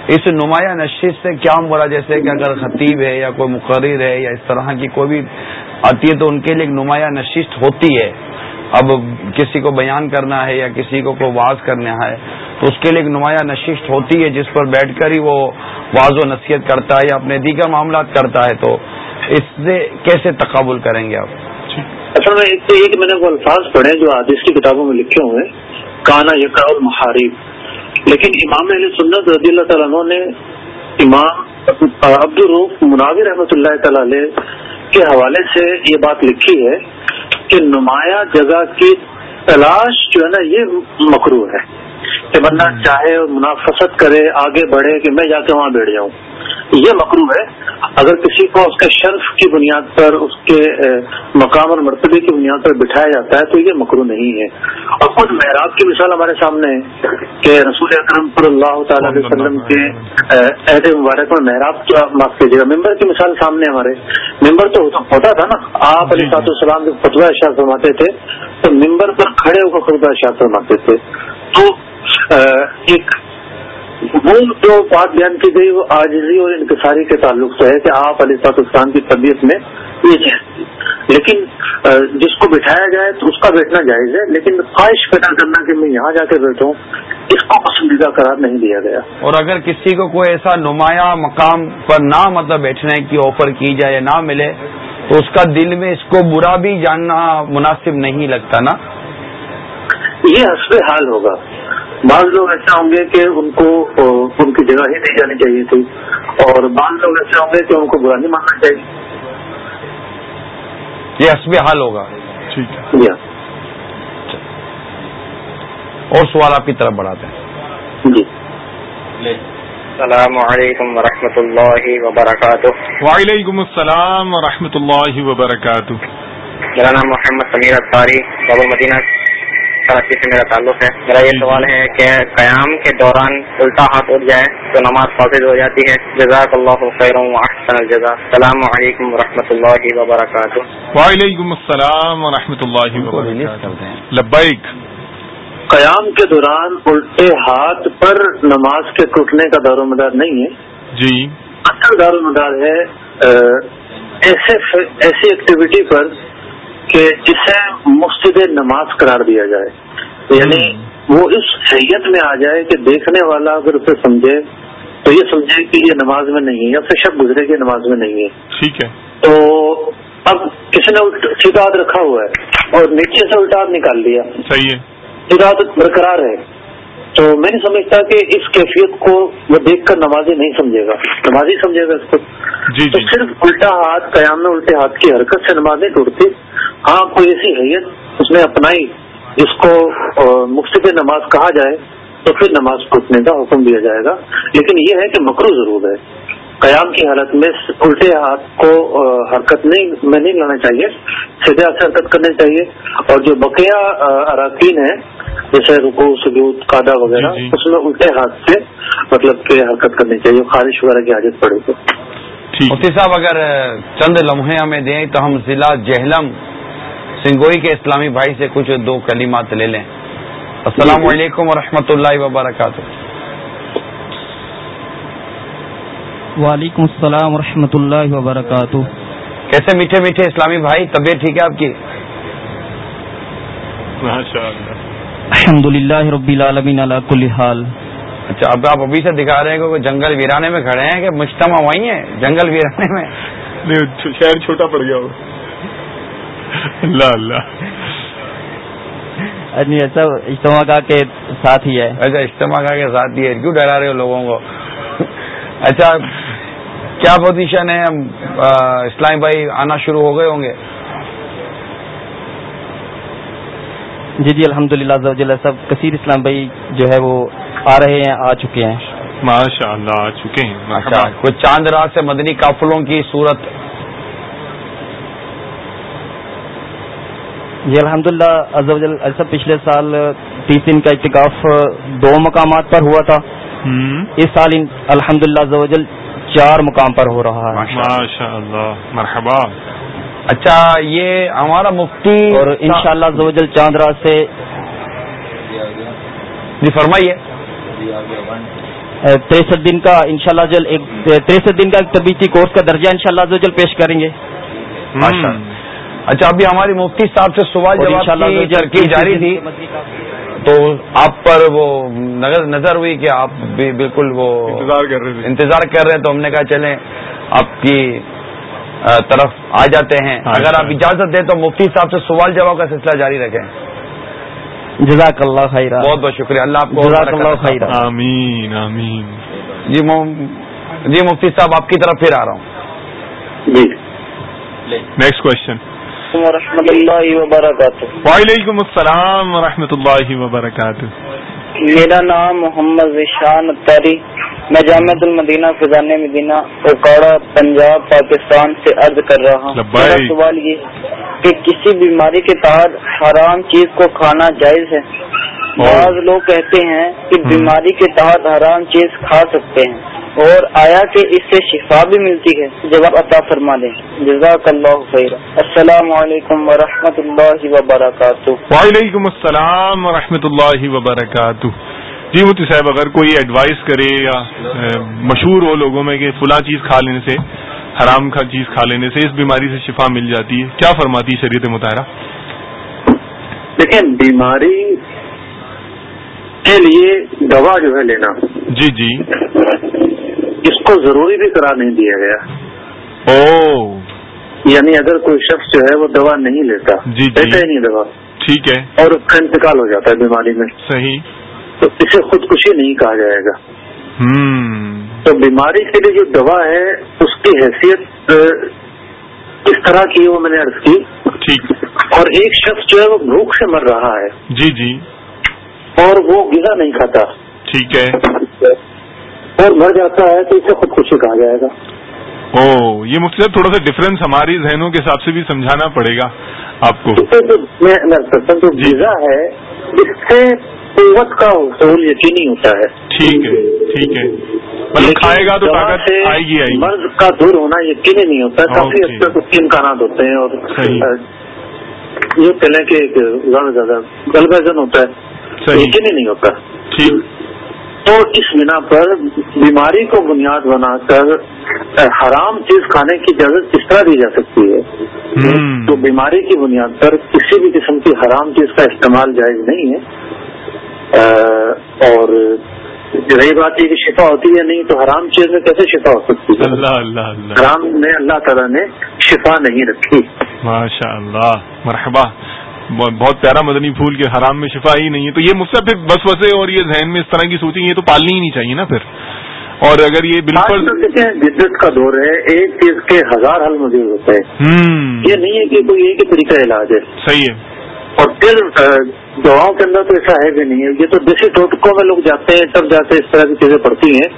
اس نمایاں نشست سے کیا مرا جیسے کہ اگر خطیب ہے یا کوئی مقرر ہے یا اس طرح کی کوئی بھی آتی ہے تو ان کے لیے ایک نمایاں نشست ہوتی ہے۔ اب کسی کو بیان کرنا ہے یا کسی کو کوئی واز کرنا ہے تو اس کے لیے ایک نمایاں نشست ہوتی ہے جس پر بیٹھ کر ہی وہ واض و نصیحت کرتا ہے یا اپنے دیگر معاملات کرتا ہے۔ تو اس سے کیسے تقابل کریں گے آپ؟ اصل میں ایک تو ایک میں نے وہ الفاظ پڑھے جو حادث کی کتابوں میں لکھے ہوئے کانا یقا المحارب۔ لیکن امام علیہ سنت رضی اللہ تعالیٰ نے امام عبد الروف مناوی رحمۃ اللہ تعالی کے حوالے سے یہ بات لکھی ہے کہ نمایاں جگہ کی تلاش جو ہے نا، یہ مکرو ہے کہ بندہ چاہے منافست کرے، آگے بڑھے کہ میں جا کے وہاں بیٹھ جاؤں۔ یہ مکرو ہے، اگر کسی کو اس کے شرف کی بنیاد پر، اس کے مقام اور مرتبے کی بنیاد پر بٹھایا جاتا ہے، تو یہ مکرو نہیں ہے۔ اور خود محراب کی مثال ہمارے سامنے ہے کہ رسول اکرم صلی اللہ تعالی علیہ وسلم کے عہد مبارک میں محراب معاف کیجیے گا ممبر کی مثال سامنے ہمارے۔ ممبر تو ہوتا تھا نا۔ آپ علیہ صاحب السلام جب فتوا اشار فرماتے تھے، تو ممبر پر کھڑے ہو کر خطبہ اشار فرماتے تھے۔ تو ایک وہ جو بات بیان کی گئی وہ آجزی اور انکساری کے تعلق سے ہے کہ آپ علی اسلام کی طبیعت میں یہ چیز لیکن جس کو بٹھایا جائے تو اس کا بیٹھنا جائز ہے لیکن خواہش پیدا کرنا کہ میں یہاں جا کے بیٹھوں اس کو پسندیدہ قرار نہیں دیا گیا۔ اور اگر کسی کو کوئی ایسا نمایاں مقام پر نہ مطلب بیٹھنے کی آفر کی جائے نہ ملے تو اس کا دل میں اس کو برا بھی جاننا مناسب نہیں لگتا نا؟ یہ حسب حال ہوگا۔ بعض لوگ ایسا ہوں گے کہ ان کو ان کی جگہ ہی نہیں جانی چاہیے تھی اور بعض لوگ ایسے ہوں گے کہ ان کو برا نہیں ماننا چاہیے۔ یہ حسب حال ہوگا۔ ٹھیک ہے۔ جی اور سوال آپ کی طرف بڑھاتے ہیں۔ جی۔ السلام علیکم ورحمۃ اللہ وبرکاتہ۔ وعلیکم السلام ورحمۃ اللہ وبرکاتہ۔ میرا نام محمد سمیر اطاری بابو مدینہ۔ کراچی سے میرا تعلق ہے۔ میرا یہ سوال ہے کہ قیام کے دوران الٹا ہاتھ اٹھ جائے تو نماز فاصل ہو جاتی ہے۔ جزاک اللہ خیر احسن الجزا السلام علیکم ورحمۃ اللہ وبرکاتہ۔ وعلیکم السلام ورحمۃ اللہ وبرکاتہ۔ لبیک۔ قیام کے دوران الٹے ہاتھ پر نماز کے ٹوٹنے کا دار و مدار نہیں ہے۔ جی۔ اصل دار و مدار ہے ایسے ایسی ایکٹیویٹی پر کہ جسے مفت نماز قرار دیا جائے۔ یعنی وہ اس حیت میں آ جائے کہ دیکھنے والا اگر اسے سمجھے تو یہ سمجھے کہ یہ نماز میں نہیں ہے یا پھر شب گزرے کہ نماز میں نہیں ہے۔ ٹھیک ہے۔ تو اب کسی نے سیدھا رکھا ہوا ہے اور نیچے سے الٹا نکال دیا صحیح ہے۔ برقرار ہے۔ تو میں نہیں سمجھتا کہ اس کیفیت کو وہ دیکھ کر نمازی نہیں سمجھے گا۔ نمازی سمجھے گا اس کو۔ جی تو جی صرف الٹا ہاتھ قیام میں الٹے ہاتھ کی حرکت سے نماز نہیں ٹوٹتی۔ ہاں کوئی ایسی حیت اس نے اپنائی جس کو مفت نماز کہا جائے تو پھر نماز ٹوٹنے کا حکم دیا جائے گا۔ لیکن یہ ہے کہ مکرو ضرور ہے۔ قیام کی حالت میں الٹے ہاتھ کو حرکت نہیں میں نہیں لانا چاہیے سیدھے ہاتھ سے حرکت کرنی چاہیے۔ اور جو بقیہ اراکین ہیں جیسے رکو سجود قادہ وغیرہ جی جی۔ اس میں الٹے ہاتھ سے مطلب کہ حرکت کرنی چاہیے خارش وغیرہ کی حاجت پڑے تو۔ مفتی صاحب اگر چند لمحے ہمیں دیں تو ہم ضلع جہلم سنگوئی کے اسلامی بھائی سے کچھ دو کلمات لے لیں۔ السلام علیکم ورحمۃ اللہ وبرکاتہ۔ وعلیکم السلام ورحمۃ اللہ وبرکاتہ۔ کیسے میٹھے میٹھے اسلامی بھائی طبیعت ٹھیک ہے آپ کی؟ ماشاء اللہ الحمد للہ رب العالمین علی کل حال۔ اچھا اب آپ ابھی سے دکھا رہے ہیں کہ وہ جنگل ویرانے میں کھڑے ہیں کہ مجتمع وہی ہے جنگل ویرانے میں؟ نہیں شہر چھوٹا پڑ گیا اللہ اللہ۔ نہیں ایسا اجتماع کا کے ساتھ ہی ہے۔ اچھا اجتماع کا کے ساتھ ہی ہے کیوں ڈرا رہے ہو لوگوں کو؟ اچھا کیا پوزیشن ہے؟ اسلام بھائی آنا شروع ہو گئے ہوں گے۔ جی جی الحمد للہ سب کثیر اسلام بھائی جو ہے وہ آ رہے ہیں آ چکے ہیں۔ ماشاء اللہ آ چکے ہیں۔ اچھا کوئی چاند رات سے مدنی قافلوں کی صورت۔ جی الحمد للہ ایسا پچھلے سال تیس دن کا اتکاف دو مقامات پر ہوا تھا۔ اس سال الحمد للہ چار مقام پر ہو رہا ہے۔ ماشاء اللہ مرحبا۔ اچھا یہ ہمارا مفتی اور انشاءاللہ شاء اللہ چاند رات سے جی فرمائیے۔ تریسٹھ دن کا انشاءاللہ جل ایک تریسٹھ دن کا ایک طبیعتی کورس کا درجہ انشاءاللہ شاء جل پیش کریں گے۔ اچھا ابھی ہماری مفتی صاحب سے صبح جواب کی ترکیب جاری تھی۔ تو آپ پر وہ نظر ہوئی کہ آپ بھی بالکل وہ انتظار کر رہے تھے۔ انتظار کر رہے ہیں تو ہم نے کہا چلیں آپ کی طرف آ جاتے ہیں۔ اگر آپ اجازت دیں تو مفتی صاحب سے سوال جواب کا سلسلہ جاری رکھیں۔ جزاک اللہ خیر بہت بہت شکریہ۔ اللہ آپ کو جزاک اللہ خیر آمین آمین۔ جی جی مفتی صاحب آپ کی طرف پھر آ رہا ہوں۔ جی۔ نیکسٹ کوشچن ورحمۃ اللہ وبرکاتہ۔ وعلیکم السلام ورحمۃ اللہ وبرکاتہ۔ میرا نام محمد ذیشان اختاری میں جامع المدینہ فضان مدینہ اوکاڑا پنجاب پاکستان سے عرض کر رہا ہوں۔ میرا سوال یہ کہ کسی بیماری کے تحت حرام چیز کو کھانا جائز ہے؟ بعض لوگ کہتے ہیں کہ بیماری کے تحت حرام چیز کھا سکتے ہیں۔ اور آیا کہ اس سے شفا بھی ملتی ہے جواب عطا فرما دیں جزاک اللہ خیر السلام علیکم ورحمۃ اللہ وبرکاتہ۔ وعلیکم السلام ورحمۃ اللہ وبرکاتہ۔ جی مفتی صاحب اگر کوئی ایڈوائز کرے یا مشہور ہو لوگوں میں کہ فلاں چیز کھا لینے سے حرام کا چیز کھا لینے سے اس بیماری سے شفا مل جاتی ہے۔ کیا فرماتی ہے شریعت مطالعہ؟ دیکھیں بیماری کے لیے دوا جو ہے لینا۔ جی جی۔ اس کو ضروری بھی قرار نہیں دیا گیا۔ او۔ یعنی اگر کوئی شخص جو ہے وہ دوا نہیں لیتا جی ہی نہیں دوا۔ ٹھیک ہے۔ اور اس کا انتقال ہو جاتا ہے بیماری میں۔ صحیح۔ تو اسے خودکشی نہیں کہا جائے گا۔ تو بیماری کے لیے جو دوا ہے اس کی حیثیت کس طرح کی وہ میں نے عرض کی۔ ٹھیک۔ اور ایک شخص جو ہے وہ بھوک سے مر رہا ہے۔ جی جی۔ اور وہ غذا نہیں کھاتا۔ ٹھیک ہے۔ اور مر جاتا ہے تو اسے خودکشی کہا جائے گا۔ او یہ صاحب تھوڑا سا ڈفرینس ہماری ذہنوں کے حساب سے بھی سمجھانا پڑے گا آپ کو۔ جو غذا ہے اس سے قوت کا حصول یقینی ہوتا ہے۔ ٹھیک ہے ٹھیک ہے۔ مطلب کھائے گا تو طاقت آئے گی آئے گی۔ مرض کا دور ہونا یقینی نہیں ہوتا کافی حد تک اس کے امکانات ہوتے ہیں اور یہ پہلے کہ زیادہ زیادہ گل وزن ہوتا ہے یقینی نہیں ہوتا۔ ٹھیک۔ تو اس بنا پر بیماری کو بنیاد بنا کر حرام چیز کھانے کی اجازت کس طرح دی جا سکتی ہے تو بیماری کی بنیاد پر کسی بھی قسم کی حرام چیز کا استعمال جائز نہیں ہے۔ اور رہی بات یہ کہ شفا ہوتی ہے نہیں تو حرام چیز میں کیسے شفا ہو سکتی ہے؟ اللہ اللہ اللہ۔ حرام میں اللہ تعالیٰ نے شفا نہیں رکھی۔ ماشاء اللہ مرحبا۔ بہت پیارا مدنی پھول کے حرام میں شفا ہی نہیں ہے۔ تو یہ مجھ سے پھر بس وسے اور یہ ذہن میں اس طرح کی سوچیں یہ تو پالنی ہی نہیں چاہیے نا پھر۔ اور اگر یہ بالکل جدت کا دور ہے ایک چیز کے ہزار حل موجود ہوتے ہیں۔ یہ نہیں ہے کہ کوئی ایک ہی طریقہ علاج ہے۔ صحیح ہے۔ اور پھر دواؤں کے اندر تو ایسا ہے بھی نہیں ہے۔ یہ تو دیسی ٹوٹکوں میں لوگ جاتے ہیں تب جاتے اس طرح کی چیزیں پڑتی ہیں۔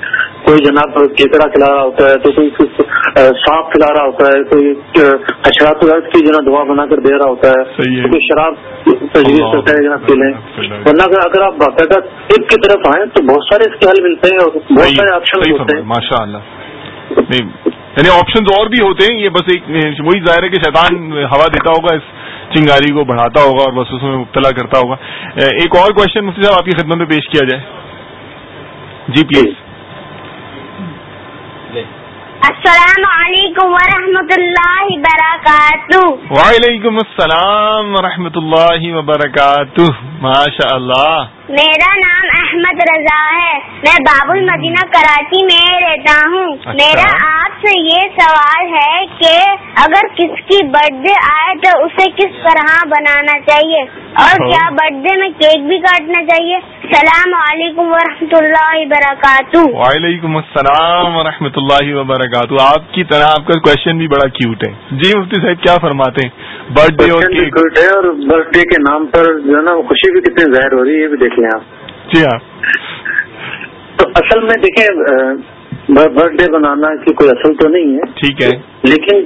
کوئی جناب کیکڑا کھلا رہا ہوتا ہے تو کوئی سانپ کھلا رہا ہوتا ہے کوئی حشرات کی جناب دعا بنا کر دے رہا ہوتا ہے۔ کوئی شراب تجویز کرتا ہے جناب پی لیں ورنہ اگر آپ باقاعدہ طب کی طرف آئیں تو بہت سارے اس کے حل ملتے ہیں اور بہت سارے آپشن ہوتے ہیں۔ ماشاء اللہ یعنی آپشن اور بھی ہوتے ہیں یہ بس ایک وہی ظاہر ہے کہ شیطان ہوا دیتا ہوگا اس چنگاری کو بڑھاتا ہوگا اور بس اس میں مبتلا کرتا ہوگا۔ ایک اور کوشچن مفتی صاحب آپ کی خدمت میں پیش کیا جائے۔ جی پلیز السلام علیکم ورحمۃ اللہ وبرکاتہ۔ وعلیکم السلام ورحمۃ اللہ وبرکاتہ۔ ماشاء اللہ میرا نام احمد رضا ہے۔ میں باب المدینہ کراچی میں رہتا ہوں۔ اچھا۔ میرا آپ سے یہ سوال ہے کہ اگر کس کی برتھ ڈے آئے تو اسے کس طرح بنانا چاہیے؟ اور اچھا۔ کیا برتھ ڈے میں کیک بھی کاٹنا چاہیے؟ السلام علیکم ورحمۃ اللہ وبرکاتہ۔ وعلیکم السلام ورحمۃ اللہ وبرکاتہ۔ آپ کی طرح آپ کا کوشچن بھی بڑا کیوٹ ہے۔ جی مفتی صاحب کیا فرماتے ہیں؟ برتھ ڈے اور برتھ ڈے کے نام پر جو ہے نا خوشی بھی کتنی ظاہر ہو رہی ہے یہ بھی لیں آپ۔ جی ہاں۔ تو اصل میں دیکھیں برتھ ڈے بنانا کی کوئی اصل تو نہیں ہے۔ ٹھیک ہے۔ لیکن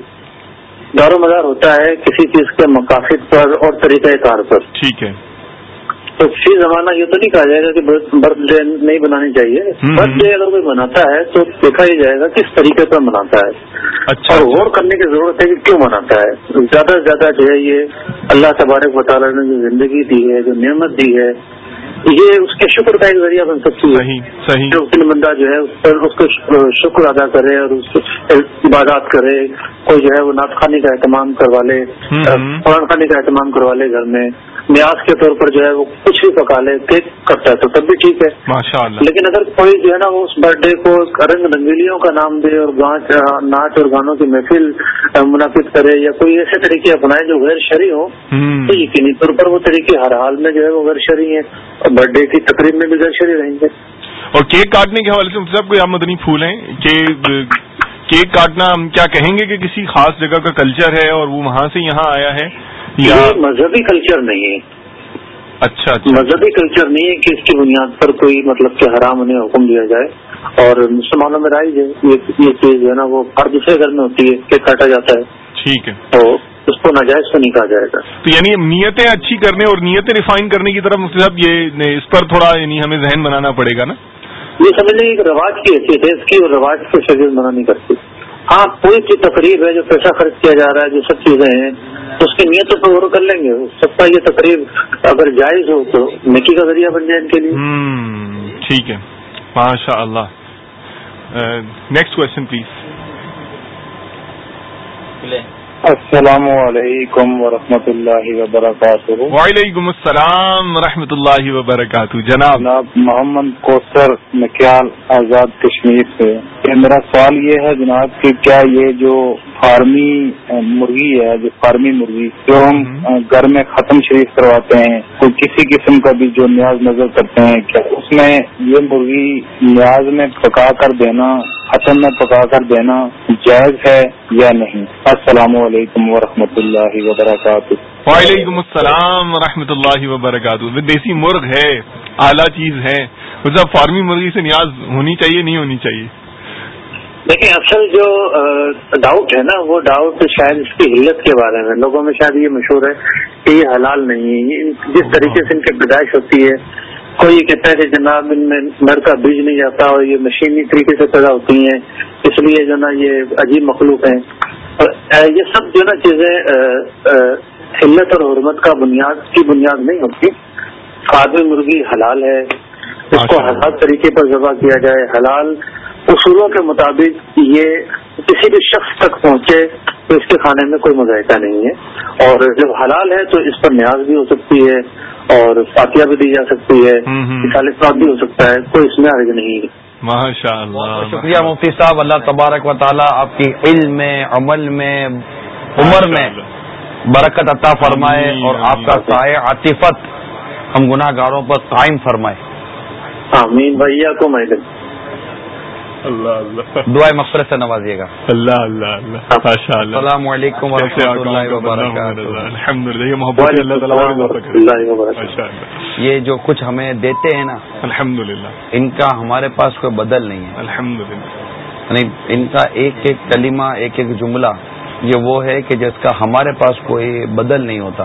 دار و مدار ہوتا ہے کسی چیز کے مقاصد پر اور طریقہ کار پر۔ ٹھیک ہے۔ تو فی زمانہ یہ تو نہیں کہا جائے گا کہ برتھ ڈے نہیں بنانی چاہیے۔ برتھ ڈے اگر کوئی بناتا ہے تو دیکھا ہی جائے گا کس طریقے پر مناتا ہے۔ اچھا اور اچھا۔ غور کرنے کی ضرورت ہے کہ کیوں مناتا ہے۔ زیادہ سے زیادہ جو ہے یہ اللہ تبارک و تعالیٰ نے جو زندگی دی ہے جو نعمت دی ہے یہ اس کے شکر کا ایک ذریعہ بن سکتی ہے۔ صحیح صحیح۔ بندہ جو ہے اس پر اس کو شکر ادا کرے اور اس عبادات کرے کوئی جو ہے وہ نعت خانی کا اہتمام کروا لے۔ قرآن خانی کا اہتمام کروا لے گھر میں۔ نیاز کے طور پر جو ہے وہ کچھ بھی پکا لے کیک کرتا ہے تو تب بھی ٹھیک ہے۔ لیکن اگر کوئی جو ہے نا وہ اس برتھ ڈے کو رنگ رنگیلیوں کا نام دے اور ناچ اور گانوں کی محفل منعقد کرے یا کوئی ایسے طریقے اپنائے جو غیر شرعی ہوں۔ تو یقینی طور پر وہ طریقے ہر حال میں جو ہے وہ غیر شرعی ہیں اور برتھ ڈے کی تقریب میں بھی غیر شرعی رہیں گے۔ اور کیک کاٹنے کے حوالے سے صاحب کوئی آپ مدنی پھول ہیں؟ کہ کیک کاٹنا ہم کیا کہیں گے کہ کسی خاص جگہ کا کلچر ہے اور وہ وہاں سے یہاں آیا ہے؟ یا یہ مذہبی کلچر نہیں ہے۔ اچھا اچھا۔ مذہبی کلچر نہیں ہے کہ اس کی بنیاد پر کوئی مطلب کہ حرام انہیں حکم دیا جائے۔ اور مسلمانوں میں رائج ہے یہ چیز جو ہے نا وہ ہر دوسرے گھر میں ہوتی ہے کہ کاٹا جاتا ہے۔ ٹھیک ہے۔ تو اس کو ناجائز تو نہیں کہا جائے گا۔ تو یعنی نیتیں اچھی کرنے اور نیتیں ریفائن کرنے کی طرف مفتی صاحب یہ اس پر تھوڑا یعنی ہمیں ذہن بنانا پڑے گا نا؟ یہ سمجھنے کی ایک رواج کی حیثیت ہے اس کی اور رواج کو شریعت منع نہیں کرتی۔ ہاں کوئی چیز تقریب ہے جو پیسہ خرچ کیا جا رہا ہے جو سب چیزیں ہیں۔ اس کی نیتوں پہ غور کر لیں گے۔ سب کا یہ تقریب اگر جائز ہو تو نکی کا ذریعہ بن جائے ان کے لیے۔ ٹھیک ہے۔ ماشاء اللہ نیکسٹ کوشچن پلیز السلام علیکم ورحمۃ اللہ وبرکاتہ۔ وعلیکم السلام ورحمۃ اللہ وبرکاتہ۔ جناب جناب محمد کوثر مکیال آزاد کشمیر سے۔ میرا سوال یہ ہے جناب کہ کیا یہ جو فارمی مرغی ہے جو فارمی مرغی جو ہم گھر میں ختم شریف کرواتے ہیں کوئی کسی قسم کا بھی جو نیاز نظر کرتے ہیں کیا اس میں یہ مرغی نیاز میں پکا کر دینا ختم میں پکا کر دینا جائز ہے یا نہیں؟ السلام علیکم ورحمۃ اللہ وبرکاتہ۔ وعلیکم السلام ورحمۃ اللہ وبرکاتہ۔ دیسی مرغ ہے اعلیٰ چیز ہے۔ وہ سب فارمی مرغی سے نیاز ہونی چاہیے نہیں ہونی چاہیے؟ دیکھیں اصل جو ڈاؤٹ ہے نا وہ ڈاؤٹ شاید اس کی حلت کے بارے میں۔ لوگوں میں شاید یہ مشہور ہے کہ یہ حلال نہیں ہے۔ جس طریقے سے ان کی پیدائش ہوتی ہے کوئی یہ کہتا ہے کہ جناب ان میں نر کا بیج نہیں جاتا اور یہ مشینی طریقے سے پیدا ہوتی ہیں اس لیے جو نا یہ عجیب مخلوق ہیں۔ یہ سب جو نا چیزیں حلت اور حرمت کا بنیاد کی بنیاد نہیں ہوتی۔ آدمی مرغی حلال ہے اس کو حلال طریقے پر ذبح کیا جائے حلال اصولوں کے مطابق یہ کسی بھی شخص تک پہنچے تو اس کے کھانے میں کوئی مذائقہ نہیں ہے۔ اور جب حلال ہے تو اس پر نیاز بھی ہو سکتی ہے اور فاتحہ بھی دی جا سکتی ہے اسلام بھی ہو سکتا ہے کوئی اس میں حرج نہیں ہے۔ ماشاء اللہ شکریہ مفتی صاحب اللہ تبارک و تعالیٰ آپ کی علم میں عمل میں عمر میں برکت عطا فرمائے اور آپ کا سائے عاطفت ہم گناہ گاروں پر قائم فرمائے۔ آمین بھیا کو میں اللہ اللہ. دعائیں مغفرت سے نوازیے گا. اللہ اللہ اللہ. ماشاء اللہ السلام علیکم ورحمۃ اللہ وبرکاتہ؟ الحمد للہ یہ محبت اللہ وبرکاتہ. یہ جو کچھ ہمیں دیتے ہیں نا الحمد للہ ان کا ہمارے پاس کوئی بدل نہیں ہے۔ الحمد للہ یعنی ان کا ایک ایک کلمہ ایک ایک جملہ یہ وہ ہے کہ جس کا ہمارے پاس کوئی بدل نہیں ہوتا۔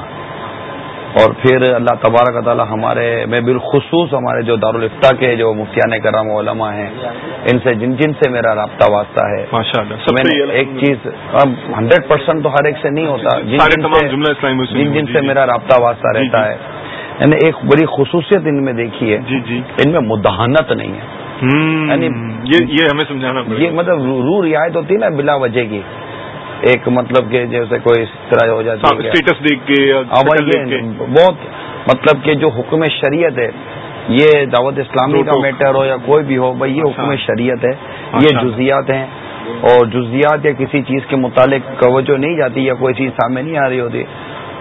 اور پھر اللہ تبارک تعالیٰ ہمارے میں بالخصوص ہمارے جو دارالفتا کے جو مفتیان کرام علماء ہیں ان سے جن جن سے میرا رابطہ واسطہ ہے۔ میں ایک چیز ہنڈریڈ پرسینٹ تو ہر ایک سے نہیں ہوتا جن جن سے میرا رابطہ واسطہ رہتا ہے۔ نے ایک بڑی خصوصیت ان میں دیکھی ہے۔ جی جی۔ ان میں مداحنت نہیں ہے۔ یعنی یہ ہمیں سمجھانا یہ مطلب رو رعایت ہوتی ہے نا بلا وجہ کی۔ ایک مطلب کہ جیسے کوئی اس طرح ہو جاتی ہے اسٹیٹس دیکھ کے بہت مطلب کہ جو حکم شریعت ہے یہ دعوت اسلامی کا میٹر ہو یا کوئی بھی ہو بھائی یہ حکم شریعت ہے۔ یہ جزیات ہیں۔ اور جزیات یا کسی چیز کے متعلق توجہ نہیں جاتی یا کوئی چیز سامنے نہیں آ رہی ہوتی۔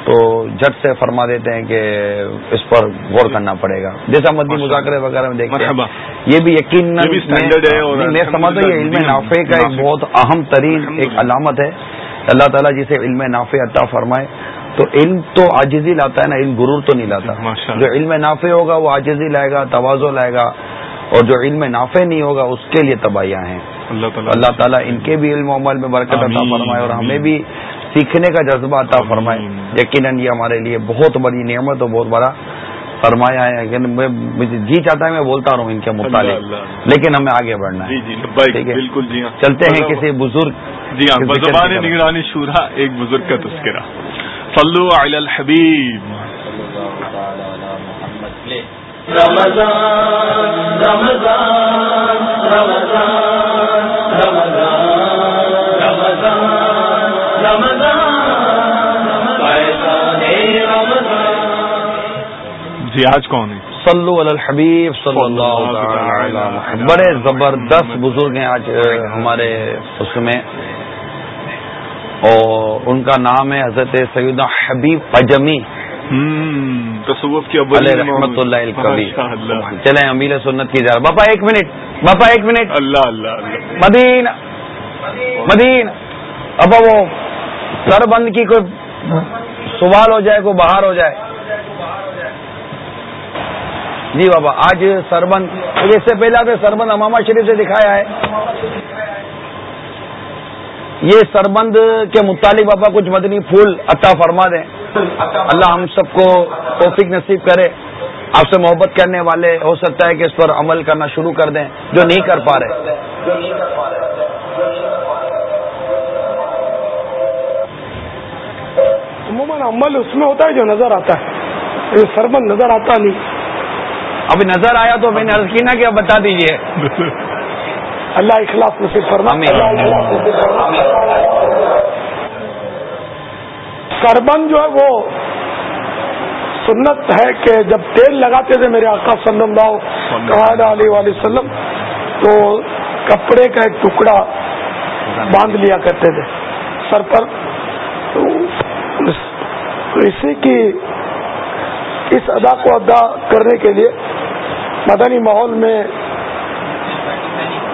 تو جٹ سے فرما دیتے ہیں کہ اس پر غور کرنا پڑے گا۔ جیسا مدی مذاکرے وغیرہ میں دیکھتے ہیں یہ بھی یقین میں سمجھتا ہوں یہ علم نافع کا ایک بہت اہم ترین ایک علامت ہے۔ اللہ تعالیٰ جسے علم نافع عطا فرمائے۔ تو علم تو آجزی لاتا ہے نا علم غرور تو نہیں لاتا۔ جو علم نافع ہوگا وہ آجزی لائے گا توازو لائے گا۔ اور جو علم نافع نہیں ہوگا اس کے لیے تباہیاں ہیں۔ اللہ تعالیٰ۔ ان کے بھی علم و عمل میں برکت عطا فرمائے اور ہمیں بھی سیکھنے کا جذبہ عطا فرمائے۔ یقیناً یہ ہمارے لیے بہت بڑی نعمت اور بہت بڑا فرمایا ہے۔ جی چاہتا ہے میں بولتا رہوں ان کے متعلق لیکن ہمیں آگے بڑھنا ہے۔ جی، جی، بالکل جی ہاں۔ چلتے ہیں کسی بزرگ جی ہاں نگرانی شورا ایک بزرگ کا تذکرہ۔ صلو علی الحبیب۔ رمضان رمضان رمضان۔ جی آج کون ہے؟ صلو علی الحبیب صلی اللہ بڑے زبردست بزرگ ہیں آج ہمارے اس میں. اور ان کا نام ہے حضرت سیدہ حبیب اجمی تصوف کی رحمت اللہ الکبی چلیں امیل سنت کی جا باپا ایک منٹ. باپا ایک منٹ. اللہ اللہ مدین مدین ابا وہ سر بند کی کوئی سوال ہو جائے کوئی باہر ہو جائے. جی بابا، آج سربند اس سے پہلے آپ نے سربند اماما شریف سے دکھایا ہے۔ یہ سربند کے متعلق بابا کچھ مدنی پھول عطا فرما دیں۔ اللہ ہم سب کو توفیق نصیب کرے۔ آپ سے محبت کرنے والے، ہو سکتا ہے کہ اس پر عمل کرنا شروع کر دیں، جو نہیں کر پا رہے۔ عموماً عمل اس میں ہوتا ہے جو نظر آتا ہے۔ سربند نظر آتا نہیں۔ ابھی نظر آیا تو میں نے عرض کی نا کہ اب بتا دیجیے اللہ اخلاص نصیب فرما۔ سربند جو ہے وہ سنت ہے کہ جب تیل لگاتے تھے میرے آقا صلی اللہ علیہ وسلم تو کپڑے کا ایک ٹکڑا باندھ لیا کرتے تھے سر پر۔ تو اسی کی اس ادا کو ادا کرنے کے لیے مدنی ماحول میں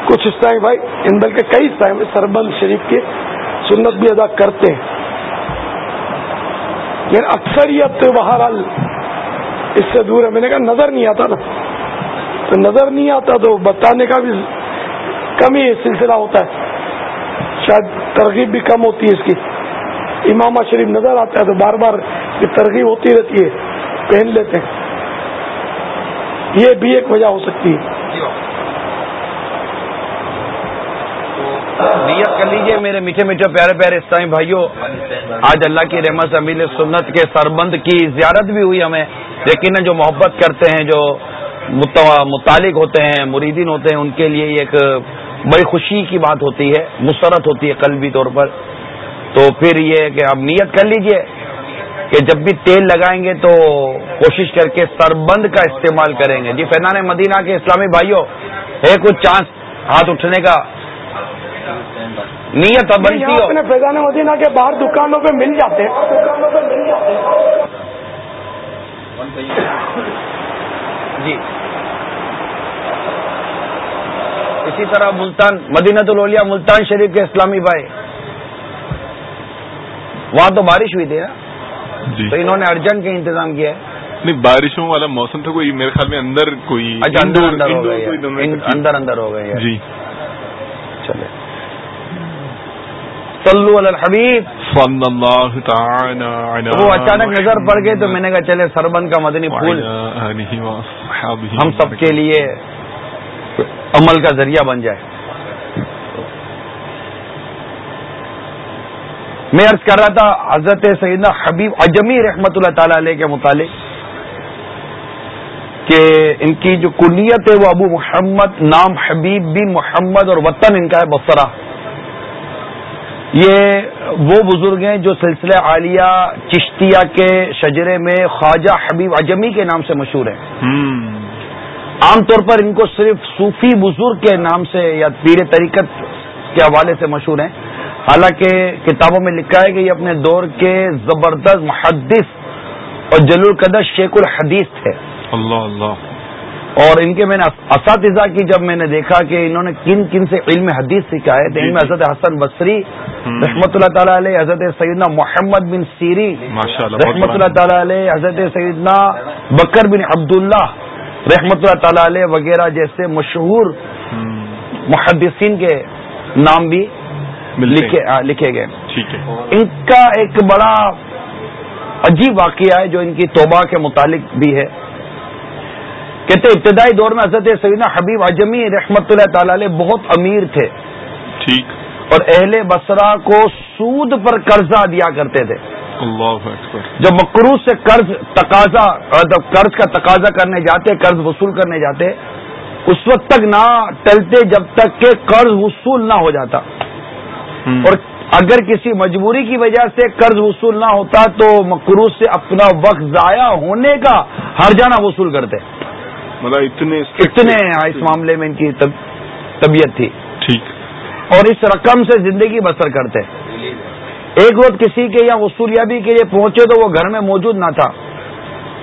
کچھ اس ٹائم بھائی، ان بلکہ کئی ٹائم سربند شریف کی سنت بھی ادا کرتے ہیں۔ لیکن اکثریت بہرحال اس سے دور ہے میں نے کہا نظر نہیں آتا نا تو نظر نہیں آتا تو بتانے کا بھی کم ہی سلسلہ ہوتا ہے۔ شاید ترغیب بھی کم ہوتی ہے اس کی۔ امامہ شریف نظر آتا ہے تو بار بار یہ ترغیب ہوتی رہتی ہے۔ پہن لیتے ہیں۔ یہ بھی ایک وجہ ہو سکتی ہے۔ جی ہاں۔ نیت کر لیجیے میرے میٹھے میٹھے پیارے پیارے اسلامی بھائیوں، آج اللہ کی رحمت امیل سنت کے سربند کی زیارت بھی ہوئی ہمیں۔ لیکن جو محبت کرتے ہیں، جو متعلق ہوتے ہیں، مریدین ہوتے ہیں، ان کے لیے ایک بڑی خوشی کی بات ہوتی ہے، مسرت ہوتی ہے قلبی طور پر۔ تو پھر یہ کہ آپ نیت کر لیجیے۔ کہ جب بھی تیل لگائیں گے تو کوشش کر کے سربند کا استعمال کریں گے۔ جی فیضان مدینہ کے اسلامی بھائیوں ہے کچھ چانس ہاتھ اٹھنے کا۔ نیت بنتی ہو۔ فیضان مدینہ کے باہر دکانوں پہ مل جاتے جی۔ اسی طرح ملتان مدینہ الولیا ملتان شریف کے اسلامی بھائی۔ وہاں تو بارش ہوئی تھی نا؟ تو انہوں نے ارجنٹ کا انتظام کیا ہے۔ نہیں بارشوں والا موسم تھا کوئی میرے خیال میں اندر کوئی اچھا اندر اندر ہو گئے اندر اندر ہو جی۔ چلے۔ صلو علی الحبیب۔ صلی اللہ تعالی علی وہ اچانک نظر پڑ گئے تو میں نے کہا چلے سربن کا مدنی پھول۔ ہم سب کے لیے عمل کا ذریعہ بن جائے۔ میں عرض کر رہا تھا حضرت سیدنا حبیب اجمی رحمت اللہ تعالی علیہ کے متعلق کہ ان کی جو کلیت ہے وہ ابو محمد نام حبیب بن محمد اور وطن ان کا ہے بسرا یہ وہ بزرگ ہیں جو سلسلہ عالیہ چشتیہ کے شجرے میں خواجہ حبیب اجمی کے نام سے مشہور ہیں۔ عام طور پر ان کو صرف صوفی بزرگ کے نام سے یا پیر طریقت کے حوالے سے مشہور ہیں۔ حالانکہ کتابوں میں لکھا ہے کہ یہ اپنے دور کے زبردست محدث اور جلول قدر شیخ الحدیث تھے۔ اللہ اللہ۔ اور ان کے میں نے اساتذہ کی جب میں نے دیکھا کہ انہوں نے کن کن سے علم حدیث سیکھا ہے تو ان میں حضرت حسن بصری رحمۃ اللہ تعالیٰ علیہ حضرت سیدنا محمد بن سیری رحمۃ اللہ تعالیٰ علیہ حضرت سیدنا بکر بن عبداللہ رحمۃ اللہ تعالیٰ علیہ وغیرہ جیسے مشہور محدثین کے نام بھی لکھے گئے. ان کا ایک بڑا عجیب واقعہ ہے جو ان کی توبہ کے متعلق بھی ہے. کہتے ابتدائی دور میں حضرت سیدنا حبیب اجمی رحمت اللہ تعالی علیہ بہت امیر تھے. ٹھیک. اور اہل بسرا کو سود پر قرضہ دیا کرتے تھے. اللہ جب مقروض سے قرض تقاضا جب قرض کا تقاضا کرنے جاتے قرض وصول کرنے جاتے اس وقت تک نہ ٹلتے جب تک کہ قرض وصول نہ ہو جاتا. اور اگر کسی مجبوری کی وجہ سے قرض وصول نہ ہوتا تو مقروض سے اپنا وقت ضائع ہونے کا ہر جانا وصول کرتے۔ مطلب اتنے اتنے اس معاملے میں ان کی طبیعت تھی۔ ٹھیک۔ اور اس رقم سے زندگی بسر کرتے۔ ایک روز کسی کے یہاں وصولیابی کے لیے پہنچے تو وہ گھر میں موجود نہ تھا۔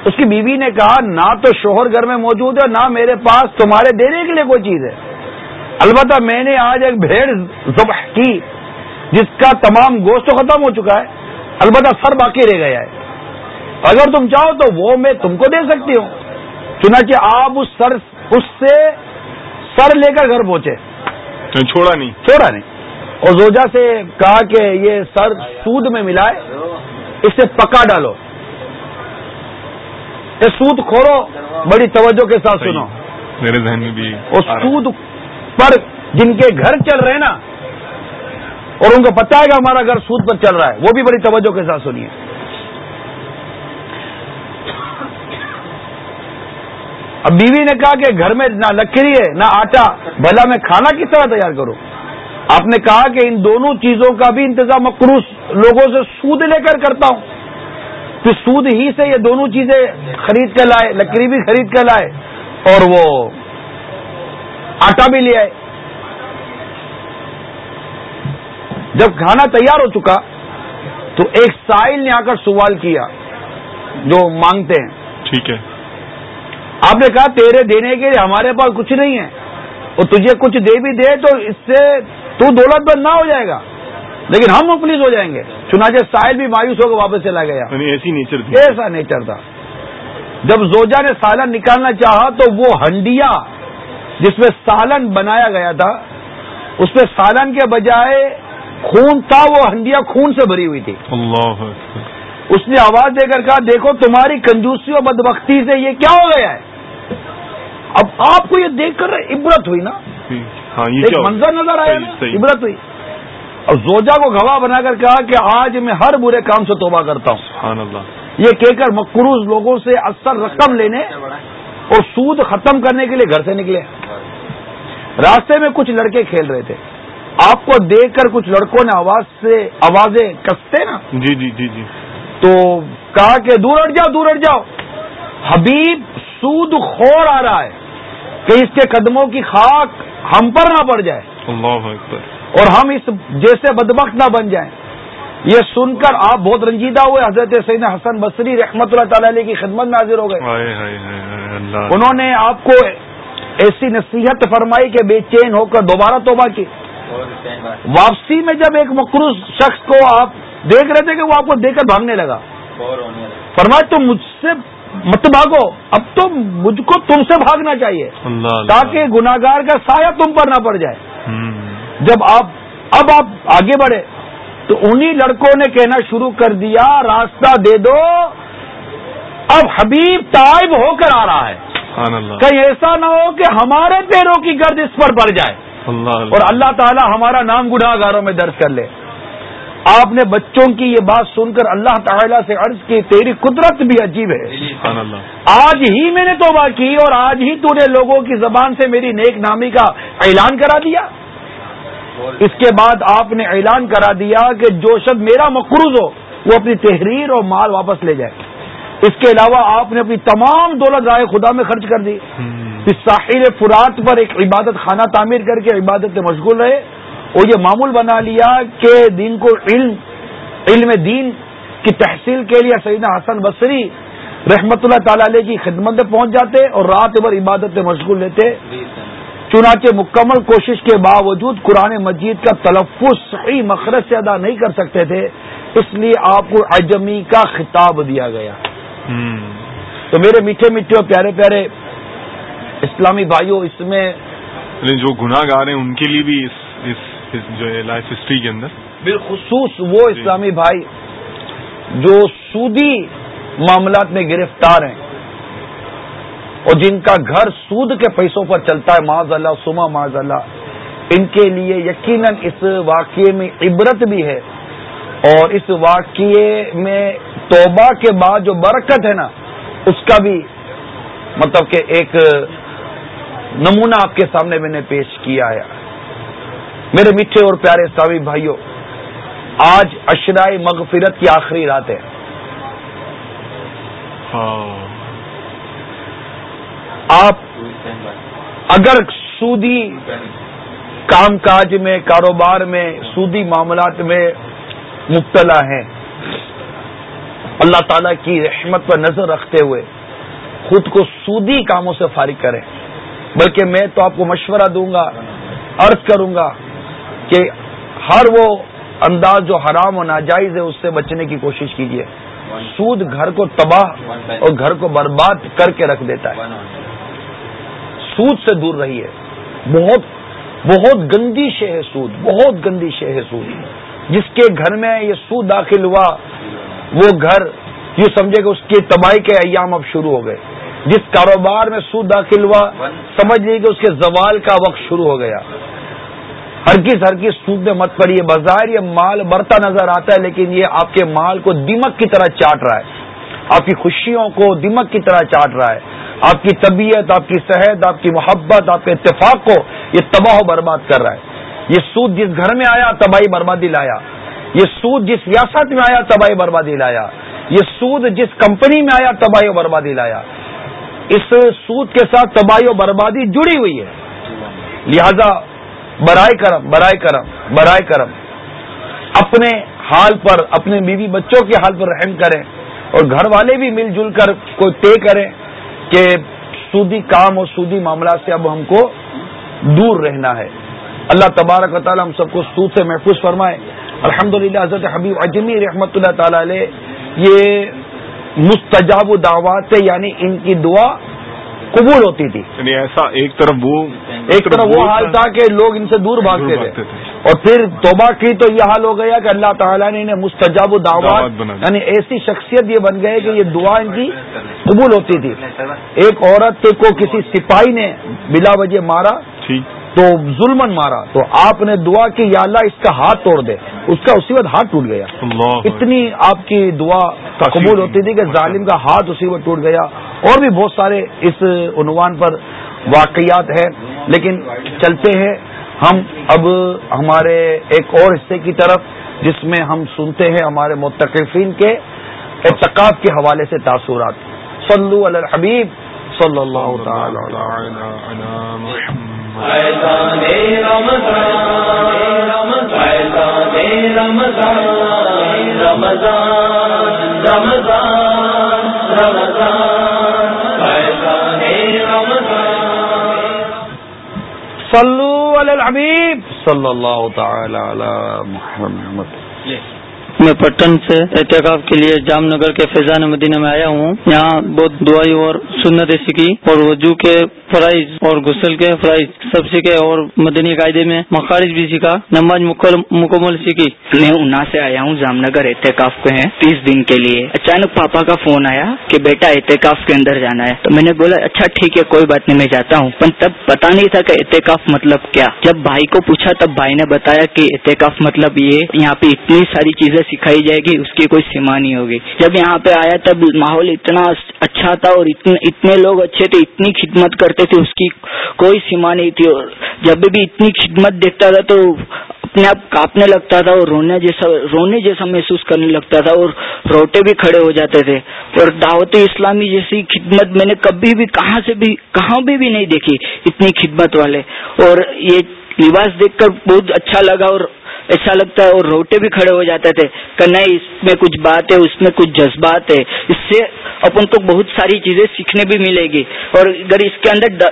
اس کی بیوی نے کہا نہ تو شوہر گھر میں موجود ہے نہ میرے پاس تمہارے دینے کے لیے کوئی چیز ہے۔ البتہ میں نے آج ایک بھیڑ ذبح کی۔ جس کا تمام گوشت ختم ہو چکا ہے البتہ سر باقی رہ گیا ہے۔ اگر تم چاہو تو وہ میں تم کو دے سکتی ہوں۔ چنانچہ آپ اس سر اس سے سر لے کر گھر پہنچے۔ چھوڑا نہیں۔ چھوڑا نہیں۔ اور زوجا سے کہا کہ یہ سر سود میں ملائے اسے پکا ڈالو۔ یہ سود کھولو بڑی توجہ کے ساتھ سنو۔ میرے ذہن میں بھی اور سود پر جن کے گھر چل رہے نا اور ان کو پتا ہے کہ ہمارا گھر سود پر چل رہا ہے۔ وہ بھی بڑی توجہ کے ساتھ سنیے۔ اب بیوی نے کہا کہ گھر میں نہ لکڑی ہے، نہ آٹا، بھلا میں کھانا کس طرح تیار کروں؟ آپ نے کہا کہ ان دونوں چیزوں کا بھی انتظام مقروض لوگوں سے سود لے کر کرتا ہوں۔ پھر سود ہی سے یہ دونوں چیزیں خرید کر لائے، لکڑی بھی خرید کر لائے اور وہ آٹا بھی لے آئے۔ جب کھانا تیار ہو چکا تو ایک سائل نے آ کر سوال کیا جو مانگتے ہیں۔ ٹھیک ہے۔ آپ نے کہا تیرے دینے کے لیے ہمارے پاس کچھ نہیں ہے۔ اور تجھے کچھ دے بھی دے تو اس سے تو دولت بند نہ ہو جائے گا۔ لیکن ہم مفلس ہو جائیں گے۔ چنانچہ ساحل بھی مایوس ہو کے واپس چلا گیا۔ یعنی ایسی نیچر تھی۔ ایسا نیچر تھا۔ جب زوجا نے سالن نکالنا چاہا تو وہ ہنڈیا جس میں سالن بنایا گیا تھا اس میں سالن کے بجائے خون تھا وہ ہنڈیا خون سے بھری ہوئی تھی۔ اللہ اس نے آواز دے کر کہا دیکھو تمہاری کنجوسی اور بدبختی سے یہ کیا ہو گیا ہے؟ اب آپ کو یہ دیکھ کر عبرت ہوئی نا؟ ہاں، ایک منظر نظر آیا نا؟ عبرت ہوئی۔ اور زوجا کو گواہ بنا کر کہا کہ آج میں ہر برے کام سے توبہ کرتا ہوں۔ یہ کہہ کر مقروض لوگوں سے اکثر رقم لینے اور سود ختم کرنے کے لیے گھر سے نکلے۔ راستے میں کچھ لڑکے کھیل رہے تھے۔ آپ کو دیکھ کر کچھ لڑکوں نے آواز سے آوازیں کستے نا؟ جی جی جی جی۔ تو کہا کہ دور ہٹ جاؤ دور ہٹ جاؤ۔ حبیب سود خور آ رہا ہے کہ اس کے قدموں کی خاک ہم پر نہ پڑ جائے اللہ اور ہم اس جیسے بدبخت نہ بن جائیں۔ یہ سن کر آپ بہت رنجیدہ ہوئے۔ حضرت سین حسن بصری رحمت اللہ تعالی علیہ کی خدمت میں حاضر ہو گئے۔ انہوں نے آپ کو ایسی نصیحت فرمائی کہ بے چین ہو کر دوبارہ توبہ کی۔ واپسی میں جب ایک مقروض شخص کو آپ دیکھ رہے تھے کہ وہ آپ کو دیکھ کر بھاگنے لگا۔ فرمایا تم مجھ سے مت بھاگو اب تو مجھ کو تم سے بھاگنا چاہیے۔ تاکہ گناگار کا سایہ تم پر نہ پڑ جائے۔ جب آپ اب آپ آگے بڑھے تو انہی لڑکوں نے کہنا شروع کر دیا راستہ دے دو۔ اب حبیب تائب ہو کر آ رہا ہے۔ کہیں ایسا نہ ہو کہ ہمارے پیروں کی گرد اس پر بڑھ جائے۔ اور اللہ تعالی ہمارا نام گناہ گاروں میں درج کر لے۔ آپ نے بچوں کی یہ بات سن کر اللہ تعالیٰ سے عرض کی تیری قدرت بھی عجیب ہے۔ آج ہی میں نے توبہ کی اور آج ہی تو نے لوگوں کی زبان سے میری نیک نامی کا اعلان کرا دیا۔ اس کے بعد آپ نے اعلان کرا دیا کہ جو شب میرا مقروض ہو وہ اپنی تحریر اور مال واپس لے جائے۔ اس کے علاوہ آپ نے اپنی تمام دولت رائے خدا میں خرچ کر دی۔ ساحل فرات پر ایک عبادت خانہ تعمیر کر کے عبادت میں مشغول رہے اور یہ معمول بنا لیا کہ دین کو علم علم دین کی تحصیل کے لیے سیدنا حسن بصری رحمت اللہ تعالی علیہ کی خدمت میں پہنچ جاتے اور رات بھر عبادت میں مشغول لیتے چنانچہ مکمل کوشش کے باوجود قرآن مجید کا تلفظ صحیح مخرج سے ادا نہیں کر سکتے تھے اس لیے آپ کو اجمی کا خطاب دیا گیا۔ تو میرے میٹھے میٹھے اور پیارے پیارے اسلامی بھائیوں اس میں یعنی جو گناہ گار ہیں ان کے لیے بھی اس, اس, اس جو ہے لائف ہسٹری کے اندر بالخصوص وہ جی۔ اسلامی بھائی جو سودی معاملات میں گرفتار ہیں اور جن کا گھر سود کے پیسوں پر چلتا ہے معاذ اللہ سما معاذ اللہ ان کے لیے یقیناً اس واقعے میں عبرت بھی ہے اور اس واقعے میں توبہ کے بعد جو برکت ہے نا اس کا بھی مطلب کہ ایک نمونہ آپ کے سامنے میں نے پیش کیا ہے۔ میرے میٹھے اور پیارے ساوی بھائیوں آج اشرائے مغفرت کی آخری رات ہے۔ ہاں۔ آپ اگر سودی کام کاج میں کاروبار میں سودی معاملات میں مبتلا ہیں اللہ تعالی کی رحمت پر نظر رکھتے ہوئے خود کو سودی کاموں سے فارغ کریں۔ بلکہ میں تو آپ کو مشورہ دوں گا، عرض کروں گا کہ ہر وہ انداز جو حرام و ناجائز ہے، اس سے بچنے کی کوشش کیجیے سود گھر کو تباہ اور گھر کو برباد کر کے رکھ دیتا ہے۔ سود سے دور رہی ہے بہت بہت گندی شے ہے سود، بہت گندی شے ہے سود۔ جس کے گھر میں یہ سود داخل ہوا، وہ گھر یہ سمجھے کہ اس کی تباہی کے ایام اب شروع ہو گئے۔ جس کاروبار میں سود داخل ہوا سمجھ لیجیے کہ اس کے زوال کا وقت شروع ہو گیا۔ ہر کس ہر کس سود میں مت پڑیے بظاہر یہ مال بڑھتا نظر آتا ہے لیکن یہ آپ کے مال کو دمک کی طرح چاٹ رہا ہے۔ آپ کی خوشیوں کو دمک کی طرح چاٹ رہا ہے۔ آپ کی طبیعت آپ کی صحت آپ کی محبت آپ کے اتفاق کو یہ تباہ و برباد کر رہا ہے۔ یہ سود جس گھر میں آیا تباہی بربادی لایا۔ یہ سود جس ریاست میں آیا تباہی بربادی لایا۔ یہ سود جس کمپنی میں آیا تباہی و بربادی لایا۔ اس سود کے ساتھ تباہی و بربادی جڑی ہوئی ہے۔ لہذا برائے کرم برائے کرم برائے کرم، اپنے حال پر، اپنے بیوی بچوں کے حال پر رحم کریں اور گھر والے بھی مل جل کر کوئی طے کریں کہ سودی کام اور سودی معاملات سے اب ہم کو دور رہنا ہے۔ اللہ تبارک و تعالی ہم سب کو سود سے محفوظ فرمائے۔ الحمد للہ حضرت حبیب اجمی رحمۃ اللہ تعالی علیہ، یہ مستجاب دعوات یعنی ان کی دعا قبول ہوتی تھی۔ یعنی ایسا ایک طرف وہ ایک طرف وہ حال تھا کہ لوگ ان سے دور بھاگتے تھے۔ اور پھر توبہ کی تو یہ حال ہو گیا کہ اللہ تعالیٰ نے انہیں مستجاب دعوات یعنی ایسی شخصیت یہ بن گئے کہ یہ دعا ان کی قبول ہوتی تھی۔ ایک عورت کو کسی سپاہی نے بلا وجہ مارا۔ تو ظلم مارا۔ تو آپ نے دعا کی یا اللہ اس کا ہاتھ توڑ دے۔ اس کا اسی وقت ہاتھ ٹوٹ گیا۔ اتنی آپ کی دعا قبول ہوتی تھی کہ ظالم کا ہاتھ اسی وقت ٹوٹ گیا۔ اور بھی بہت سارے اس عنوان پر واقعات ہیں۔ لیکن چلتے ہیں۔ ہم اب ہمارے ایک اور حصے کی طرف جس میں ہم سنتے ہیں ہمارے متقفین کے اعتقاف کے حوالے سے تاثرات۔ صلو علی الحبیب صلی اللہ تعالی صلو علی الحبیب. صلی اللہ تعالی علی محمد. میں پٹن سے احتکاب کے لیے جام نگر کے فیضان مدینہ میں آیا ہوں۔ یہاں بہت دعائی اور سنت سیکھی اور وضو کے فرائض اور غسل کے فرائض سب سیکھے اور مدنی قاعدے میں مخارج بھی سیکھا، نماز مکمل سیکھی۔ میں انا سے آیا ہوں جام نگر احتکاف پہ ہیں تیس دن کے لیے۔ اچانک پاپا کا فون آیا کہ بیٹا احتکاف کے اندر جانا ہے۔ تو میں نے بولا اچھا ٹھیک ہے، کوئی بات نہیں، میں جاتا ہوں۔ پر تب پتا نہیں تھا کہ احتکاف مطلب کیا۔ جب بھائی کو پوچھا، تب بھائی نے بتایا کہ احتکاف مطلب یہ، یہاں پہ اتنی ساری چیزیں سکھائی جائے گی، اس کی کوئی سیما نہیں ہوگی۔ جب یہاں پہ آیا تب ماحول اتنا اچھا تھا اور اتنے لوگ اچھے تھے، اتنی خدمت کرتے تھے، اس کی کوئی سیما نہیں تھی۔ اور جب بھی اتنی خدمت دیکھتا تھا تو اپنے آپ کاپنے لگتا تھا اور رونے جیسا رونے جیسا محسوس کرنے لگتا تھا اور روٹے بھی کھڑے ہو جاتے تھے۔ اور دعوت اسلامی جیسی خدمت میں نے کبھی بھی کہاں سے بھی کہاں بھی بھی نہیں دیکھی اتنی خدمت والے۔ اور یہ لباس دیکھ کر بہت اچھا لگا اور ایسا لگتا ہے اور روٹے بھی کھڑے ہو جاتے تھے کہ نہیں، اس میں کچھ بات ہے، اس میں کچھ جذبات ہے۔ اس سے اپن کو بہت ساری چیزیں سیکھنے بھی ملے گی۔ اور اگر اس کے اندر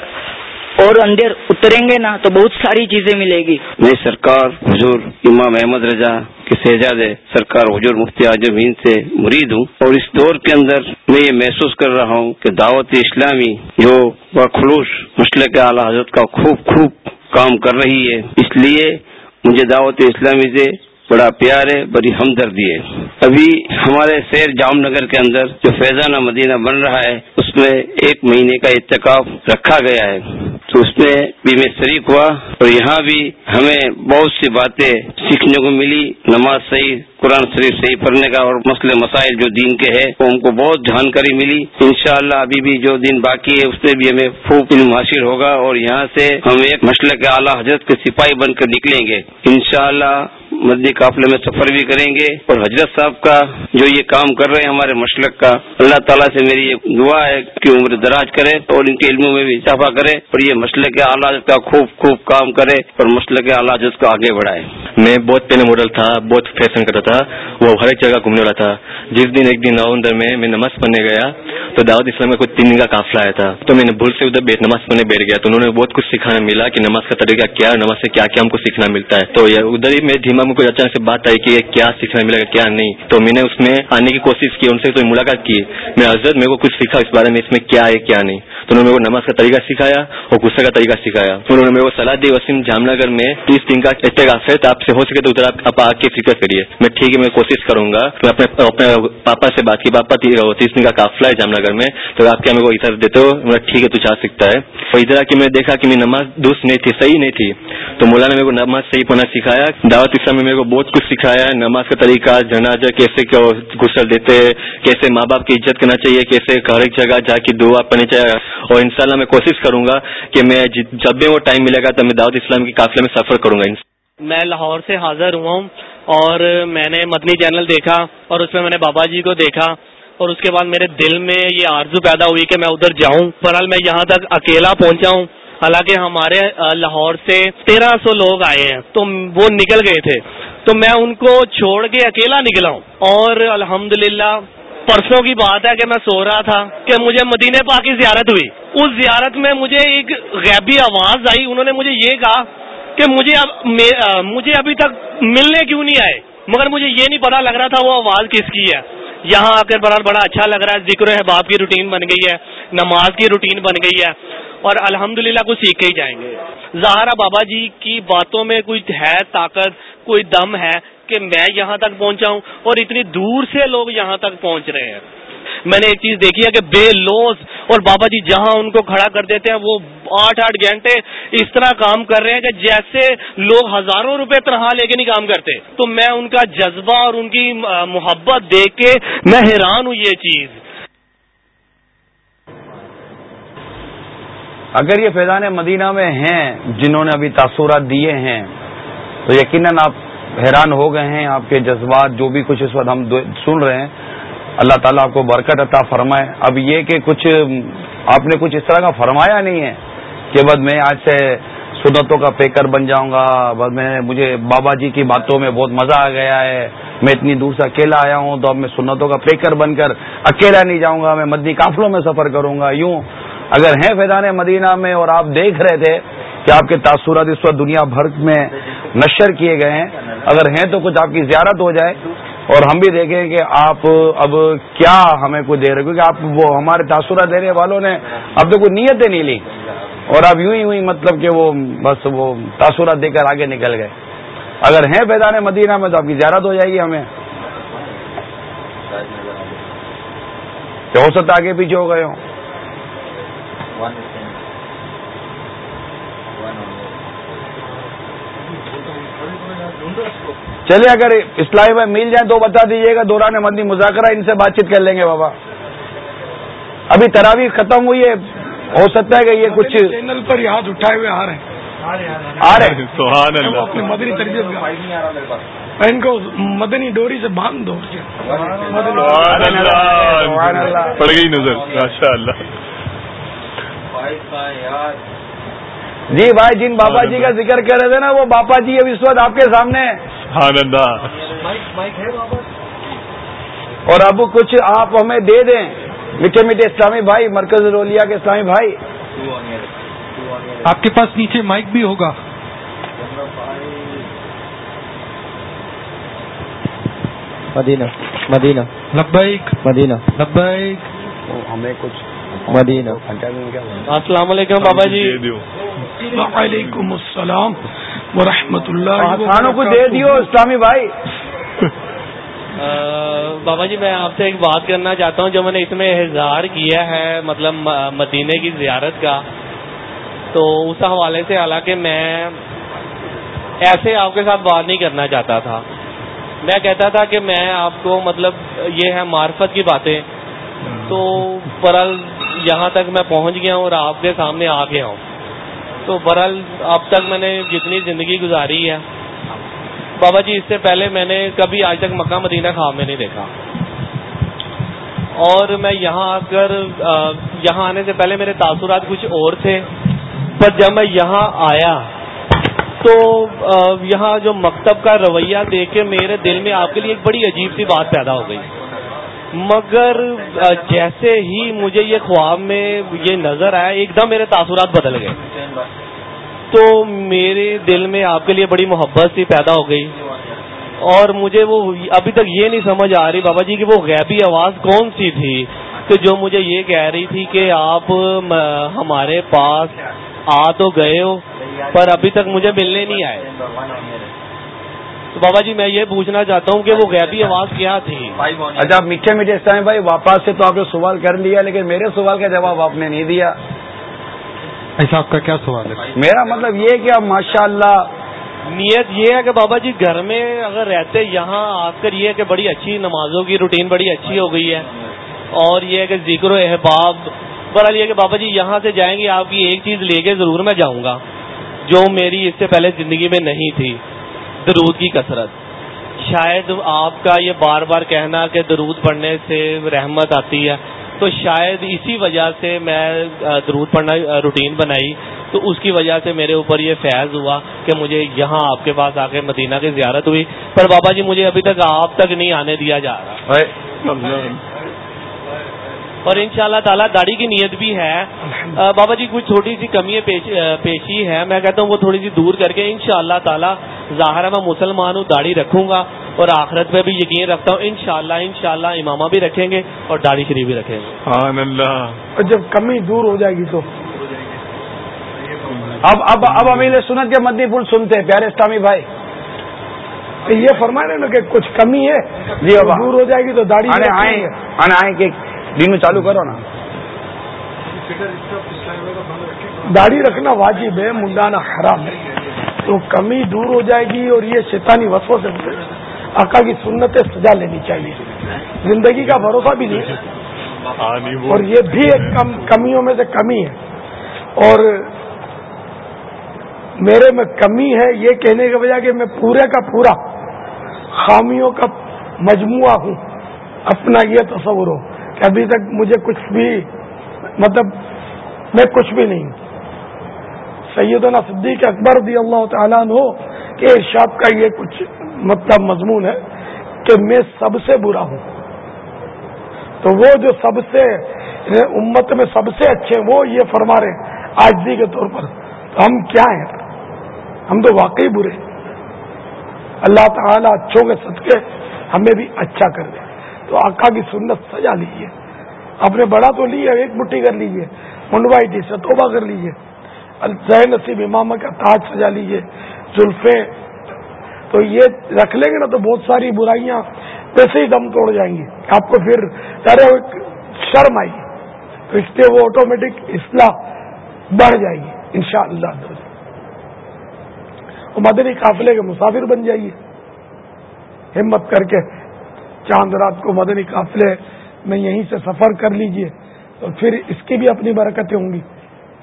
اور اندر اتریں گے نا تو بہت ساری چیزیں ملے گی۔ میں سرکار، حضور، امام احمد رضا کے شہزاد سرکار حضور مفتی اعظم ہند سے مرید ہوں۔ اور اس دور کے اندر میں یہ محسوس کر رہا ہوں کہ دعوت اسلامی جو بخلوص مسئلہ کے اعلی حضرت کا خوب خوب کام کر رہی ہے، اس لیے مجھے دعوت اسلامی سے بڑا پیار ہے، بڑی ہمدردی ہے۔ ابھی ہمارے شہر جام نگر کے اندر جو فیضانہ مدینہ بن رہا ہے، اس میں ایک مہینے کا اتقاف رکھا گیا ہے۔ تو اس میں بھی میں شریک ہوا اور یہاں بھی ہمیں بہت سی باتیں سیکھنے کو ملی۔ نماز صحیح قرآن شریف صحیح پڑھنے کا اور مسئلے مسائل جو دین کے ہیں، وہ ہم کو بہت جانکاری ملی۔ انشاءاللہ ابھی بھی جو دن باقی ہے، اس میں بھی ہمیں خوب علم حاصل ہوگا اور یہاں سے ہم ایک مسئلہ کے اعلیٰ حضرت کے سپاہی بن کر نکلیں گے۔ انشاءاللہ مدی قافلے میں سفر بھی کریں گے۔ اور حضرت صاحب کا جو یہ کام کر رہے ہیں ہمارے مشلق کا، اللہ تعالیٰ سے میری یہ دعا ہے کہ عمر دراز کرے اور ان کے علموں میں بھی اضافہ کرے اور یہ مسئلے کے اعلیٰ کا خوب خوب کام کرے اور مسئلے کے اعلیٰ کو آگے بڑھائے۔ میں بہت پہلے ماڈل تھا، بہت فیشن کرتا تھا۔ وہ ہر ایک جگہ گھومنے والا تھا۔ جس دن ایک دن نوندر میں میں نماز پڑھنے گیا تو دعوت اسلام میں کوئی تین دن کا قافلہ آیا تھا۔ تو میں نے بھول سے ادھر نماز پڑھنے بیٹھ گیا۔ تو انہوں نے بہت کچھ سکھانا ملا کہ نماز کا طریقہ کیا نماز سے کیا کیا ہم کو سیکھنا ملتا ہے۔ تو ادھر ہی میرے دھیما میں کوئی اچانک سے بات آئی کہ کیا سیکھنا ملے گا کیا نہیں۔ تو میں نے اس میں آنے کی کوشش کی، ان سے تو ملاقات کی۔ میں حضرت میرے کو کچھ سیکھا اس بارے میں، اس میں کیا ہے، کیا نہیں۔ تو انہوں نے میرے کو نماز کا طریقہ سکھایا اور غصے کا طریقہ سکھایا۔ انہوں نے میرے کو صلاح دی، وسیم جام نگر میں تیس دن کا اتحاف ہے تو آپ سے ہو سکے تو ادھر آپ آ کے فکر کریے۔ میں ٹھیک ہے، میں کوشش کروں گا۔ میں اپنے اپنے پاپا سے بات کی پاپا تیس دن کا قافلہ ہے جام نگر میں۔ تو آپ کیا میرے کو ادھر دیتے ہو؟ میرا ٹھیک ہے، تو جا سکتا ہے۔ اور ادھر آ کے میں دیکھا کہ میری نماز درست نہیں تھی، صحیح نہیں تھی۔ تو مولانا میرے کو نماز صحیح پڑھنا سکھایا۔ دعوت اسلام میں میرے کو بہت کچھ سکھایا۔ ہے نماز کا طریقہ، جنازہ کیسے غسل دیتے، کیسے ماں باپ کی عزت کرنا چاہیے، کیسے ہر ایک جگہ جا کے دعا پڑھنی چاہیے۔ اور انشاءاللہ میں کوشش کروں گا کہ میں جب بھی وہ ٹائم ملے گا تو میں دعوت اسلام کی قافلے میں سفر کروں گا۔ میں لاہور سے حاضر ہوا ہوں۔ اور میں نے مدنی چینل دیکھا اور اس میں میں نے بابا جی کو دیکھا اور اس کے بعد میرے دل میں یہ آرزو پیدا ہوئی کہ میں ادھر جاؤں۔ برحال میں یہاں تک اکیلا پہنچا ہوں۔ حالانکہ ہمارے لاہور سے تیرہ سو لوگ آئے ہیں۔ تو وہ نکل گئے تھے۔ تو میں ان کو چھوڑ کے اکیلا نکلا ہوں۔ اور الحمد پرسوں کی بات ہے کہ میں سو رہا تھا کہ مجھے مدینے پاک کی زیارت ہوئی۔ اس زیارت میں مجھے ایک غیبی آواز آئی۔ انہوں نے مجھے یہ کہا کہ مجھے اب مجھے ابھی تک ملنے کیوں نہیں آئے؟ مگر مجھے یہ نہیں پتا لگ رہا تھا وہ آواز کس کی ہے۔ یہاں آ کر برحال بڑا اچھا لگ رہا ہے، ذکر احباب کی روٹین بن گئی ہے، نماز کی روٹین بن گئی ہے، اور الحمدللہ للہ کچھ سیکھ کے ہی جائیں گے۔ زہرا بابا جی کی باتوں میں کوئی ہے طاقت، کوئی دم ہے کہ میں یہاں تک پہنچا ہوں، اور اتنی دور سے لوگ یہاں تک پہنچ رہے ہیں۔ میں نے ایک چیز دیکھی ہے کہ بے لوز اور بابا جی جہاں ان کو کھڑا کر دیتے ہیں، وہ آٹھ آٹھ گھنٹے اس طرح کام کر رہے ہیں کہ جیسے لوگ ہزاروں روپے تنہا لے کے نہیں کام کرتے۔ تو میں ان کا جذبہ اور ان کی محبت دیکھ کے میں حیران ہوں یہ چیز۔ اگر یہ فیضان مدینہ میں ہیں جنہوں نے ابھی تاثرات دیے ہیں، تو یقیناً آپ حیران ہو گئے ہیں، آپ کے جذبات جو بھی کچھ اس وقت ہم سن رہے ہیں اللہ تعالیٰ آپ کو برکت عطا فرمائے۔ اب یہ کہ کچھ، آپ نے کچھ اس طرح کا فرمایا نہیں ہے کہ بس میں آج سے سنتوں کا پیکر بن جاؤں گا، بس میں، مجھے بابا جی کی باتوں میں بہت مزہ آ گیا ہے۔ میں اتنی دور سے اکیلا آیا ہوں تو اب میں سنتوں کا پیکر بن کر اکیلا نہیں جاؤں گا، میں مدنی قافلوں میں سفر کروں گا۔ یوں، اگر ہیں فیضان مدینہ میں اور آپ دیکھ رہے تھے کہ آپ کے تاثرات اس وقت دنیا بھر میں نشر کیے گئے ہیں، اگر ہیں تو کچھ آپ کی زیارت ہو جائے۔ اور ہم بھی دیکھیں کہ آپ اب کیا ہمیں کوئی دے رہے کیونکہ آپ وہ ہمارے تاثرات دینے والوں نے اب تو کوئی نیتیں نہیں لی۔ اور اب یوں ہی ہوئی مطلب کہ وہ بس وہ تاثرات دے کر آگے نکل گئے۔ اگر ہیں بیدان مدینہ میں تو آپ کی زیارت ہو جائے گی ہمیں۔ ہو سکتا آگے پیچھے ہو گئے ہوں۔ چلے اگر اسلائی میں مل جائیں تو بتا دیجیے گا دوران مندی مذاکرہ ان سے بات چیت کر لیں گے بابا۔ ابھی تراوی ختم ہوئی ہے ہو سکتا ہے کہ یہ کچھ چینل پر یہ ہاتھ اٹھائے ہوئے آ رہے ہیں۔ آ رہے ہیں۔ سبحان اللہ۔ اپنی مدنی تربیت ان کو مدنی ڈوری سے باندھ دو۔ سبحان اللہ۔ پڑ گئی نظر ماشاء اللہ جی بھائی جن بابا جی کا ذکر کر رہے تھے نا وہ باپا جی اب اس وقت آپ کے سامنے اور اب کچھ آپ ہمیں دے دیں۔ میٹھے میٹھے اسلامی بھائی مرکز رولیا کے اسلامی بھائی۔ آپ کے پاس نیچے مائک بھی ہوگا۔ مدینہ مدینہ۔ لبیک۔ مدینہ۔ لبیک۔ ہمیں کچھ مدینہ۔ السلام علیکم بابا جی۔ وعلیکم السلام ورحمۃ اللہ کو دے دیو اسلامی بھائی۔ بابا جی میں آپ سے ایک بات کرنا چاہتا ہوں جو میں نے اس میں اظہار کیا ہے مطلب مدینے کی زیارت کا۔ تو اس حوالے سے حالانکہ میں ایسے آپ کے ساتھ بات نہیں کرنا چاہتا تھا۔ میں کہتا تھا کہ میں آپ کو مطلب یہ ہے معرفت کی باتیں۔ تو برل یہاں تک میں پہنچ گیا ہوں اور آپ کے سامنے آ گیا ہوں۔ تو برل اب تک میں نے جتنی زندگی گزاری ہے، بابا جی اس سے پہلے میں نے کبھی آج تک مکہ مدینہ خواب میں نہیں دیکھا۔ اور میں یہاں آ کر یہاں آنے سے پہلے میرے تاثرات کچھ اور تھے۔ پر جب میں یہاں آیا، تو یہاں جو مکتب کا رویہ دیکھ کے میرے دل میں آپ کے لیے ایک بڑی عجیب سی بات پیدا ہو گئی۔ مگر جیسے ہی مجھے یہ خواب میں یہ نظر آیا، ایک دم میرے تاثرات بدل گئے۔ تو میرے دل میں آپ کے لیے بڑی محبت سی پیدا ہو گئی۔ اور مجھے وہ ابھی تک یہ نہیں سمجھ آ رہی بابا جی کہ وہ غیبی آواز کون سی تھی؟ کہ جو مجھے یہ کہہ رہی تھی کہ آپ ہمارے پاس آ تو گئے ہو، پر ابھی تک مجھے ملنے نہیں آئے۔ تو بابا جی میں یہ پوچھنا چاہتا ہوں کہ وہ غیبی آواز کیا تھی؟ اچھا میٹھے میٹھے اس ٹائم بھائی واپس سے تو آپ نے سوال کر لیا لیکن میرے سوال کا جواب آپ نے نہیں دیا۔ ایسا آپ کا کیا سوال ہے؟ میرا مطلب یہ کہ اب ماشاء اللہ نیت یہ ہے کہ بابا جی گھر میں اگر رہتے یہاں آ کر یہ کہ بڑی اچھی نمازوں کی روٹین بڑی اچھی ہو گئی ہے۔ اور یہ ہے کہ ذکر و احباب برحال یہ کہ بابا جی یہاں سے جائیں گے آپ کی ایک چیز لے کے ضرور میں جاؤں گا جو میری اس سے پہلے زندگی میں نہیں تھی۔ درود کی کثرت۔ شاید آپ کا یہ بار بار کہنا کہ درود پڑھنے سے رحمت آتی ہے، تو شاید اسی وجہ سے میں درود پڑھنا روٹین بنائی، تو اس کی وجہ سے میرے اوپر یہ فیض ہوا کہ مجھے یہاں آپ کے پاس آ کے مدینہ کی زیارت ہوئی۔ پر بابا جی مجھے ابھی تک آپ تک نہیں آنے دیا جا رہا۔ اور ان شاء اللہ تعالیٰ داڑھی کی نیت بھی ہے۔ بابا جی کچھ چھوٹی سی کمی پیشی ہے۔ میں کہتا ہوں وہ تھوڑی سی دور کر کے ان شاء اللہ تعالیٰ ظاہر ہے میں مسلمان ہوں داڑھی رکھوں گا اور آخرت پہ بھی یقین رکھتا ہوں ان شاء اللہ ان شاء اللہ امامہ بھی رکھیں گے اور داڑھی شریف بھی رکھیں گے۔ اللہ۔ جب کمی دور ہو جائے گی تو؟ اب اب اب امیل سنت کے مدنی پھول سنتے ہیں پیارے اسلامی بھائی۔ یہ فرمائے نا کہ کچھ کمی ہے جی دور ہو جائے گی تو داڑھی آئے کہ دن چالو کرو نا۔ داڑھی رکھنا واجب ہے منڈانا حرام ہے۔ تو کمی دور ہو جائے گی اور یہ شیطانی وسو سے آقا کی سنتیں سجا لینی چاہیے۔ زندگی کا بھروسہ بھی نہیں۔ اور یہ بھی ایک کم کمیوں میں سے کمی ہے۔ اور میرے میں کمی ہے یہ کہنے کے وجہ کہ میں پورے کا پورا خامیوں کا مجموعہ ہوں۔ اپنا یہ تصور ہو۔ کہ ابھی تک مجھے کچھ بھی مطلب میں کچھ بھی نہیں۔ سیدنا صدیق اکبر بھی اللہ تعالیٰ ہو کہ ارشاد کا یہ کچھ مطلب مضمون ہے کہ میں سب سے برا ہوں۔ تو وہ جو سب سے امت میں سب سے اچھے وہ یہ فرما رہے آجزی کے طور پر۔ تو ہم کیا ہیں؟ ہم تو واقعی برے اللہ تعالیٰ اچھوں کے صدقے ہمیں بھی اچھا کر دے۔ تو آقا کی سنت سجا لیجیے اپنے بڑا تو لیے ایک مٹھی کر لیجیے منڈوائی سے توبہ کر لیجیے نصیب امام کا تاج سجا لیجیے زلفے تو یہ رکھ لیں گے نا تو بہت ساری برائیاں ویسے ہی دم توڑ جائیں گی۔ آپ کو پھر ارے شرم آئی تو اس سے وہ آٹومیٹک اصلاح بڑھ جائے گی ان شاء اللہ مدنی قافلے کے مسافر بن جائیے۔ ہمت کر کے چاند رات کو مدنی قافلے میں یہیں سے سفر کر لیجیے تو پھر اس کی بھی اپنی برکتیں ہوں گی،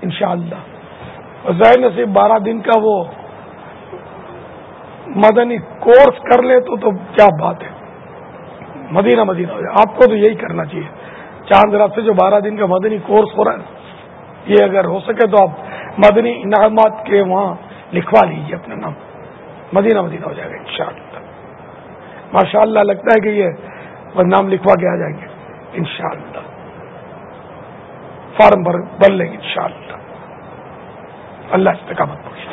انشاءاللہ۔ شاء ظاہر نصیب بارہ دن کا وہ مدنی کورس کر لے تو تو کیا بات ہے۔ مدینہ مدینہ۔ ہو جائے آپ کو تو یہی کرنا چاہیے۔ چاند رات سے جو بارہ دن کا مدنی کورس ہو رہا ہے، یہ اگر ہو سکے تو آپ مدنی انعامات کے وہاں لکھوا لیجیے اپنا نام۔ مدینہ مدینہ ہو جائے گا، انشاءاللہ۔ ماشاء اللہ لگتا ہے کہ یہ نام لکھوا کے آ جائیں گے۔ انشاءاللہ۔ فارم بھر بھر لیں گے ان شاء اللہ اللہ استقامت پہنچے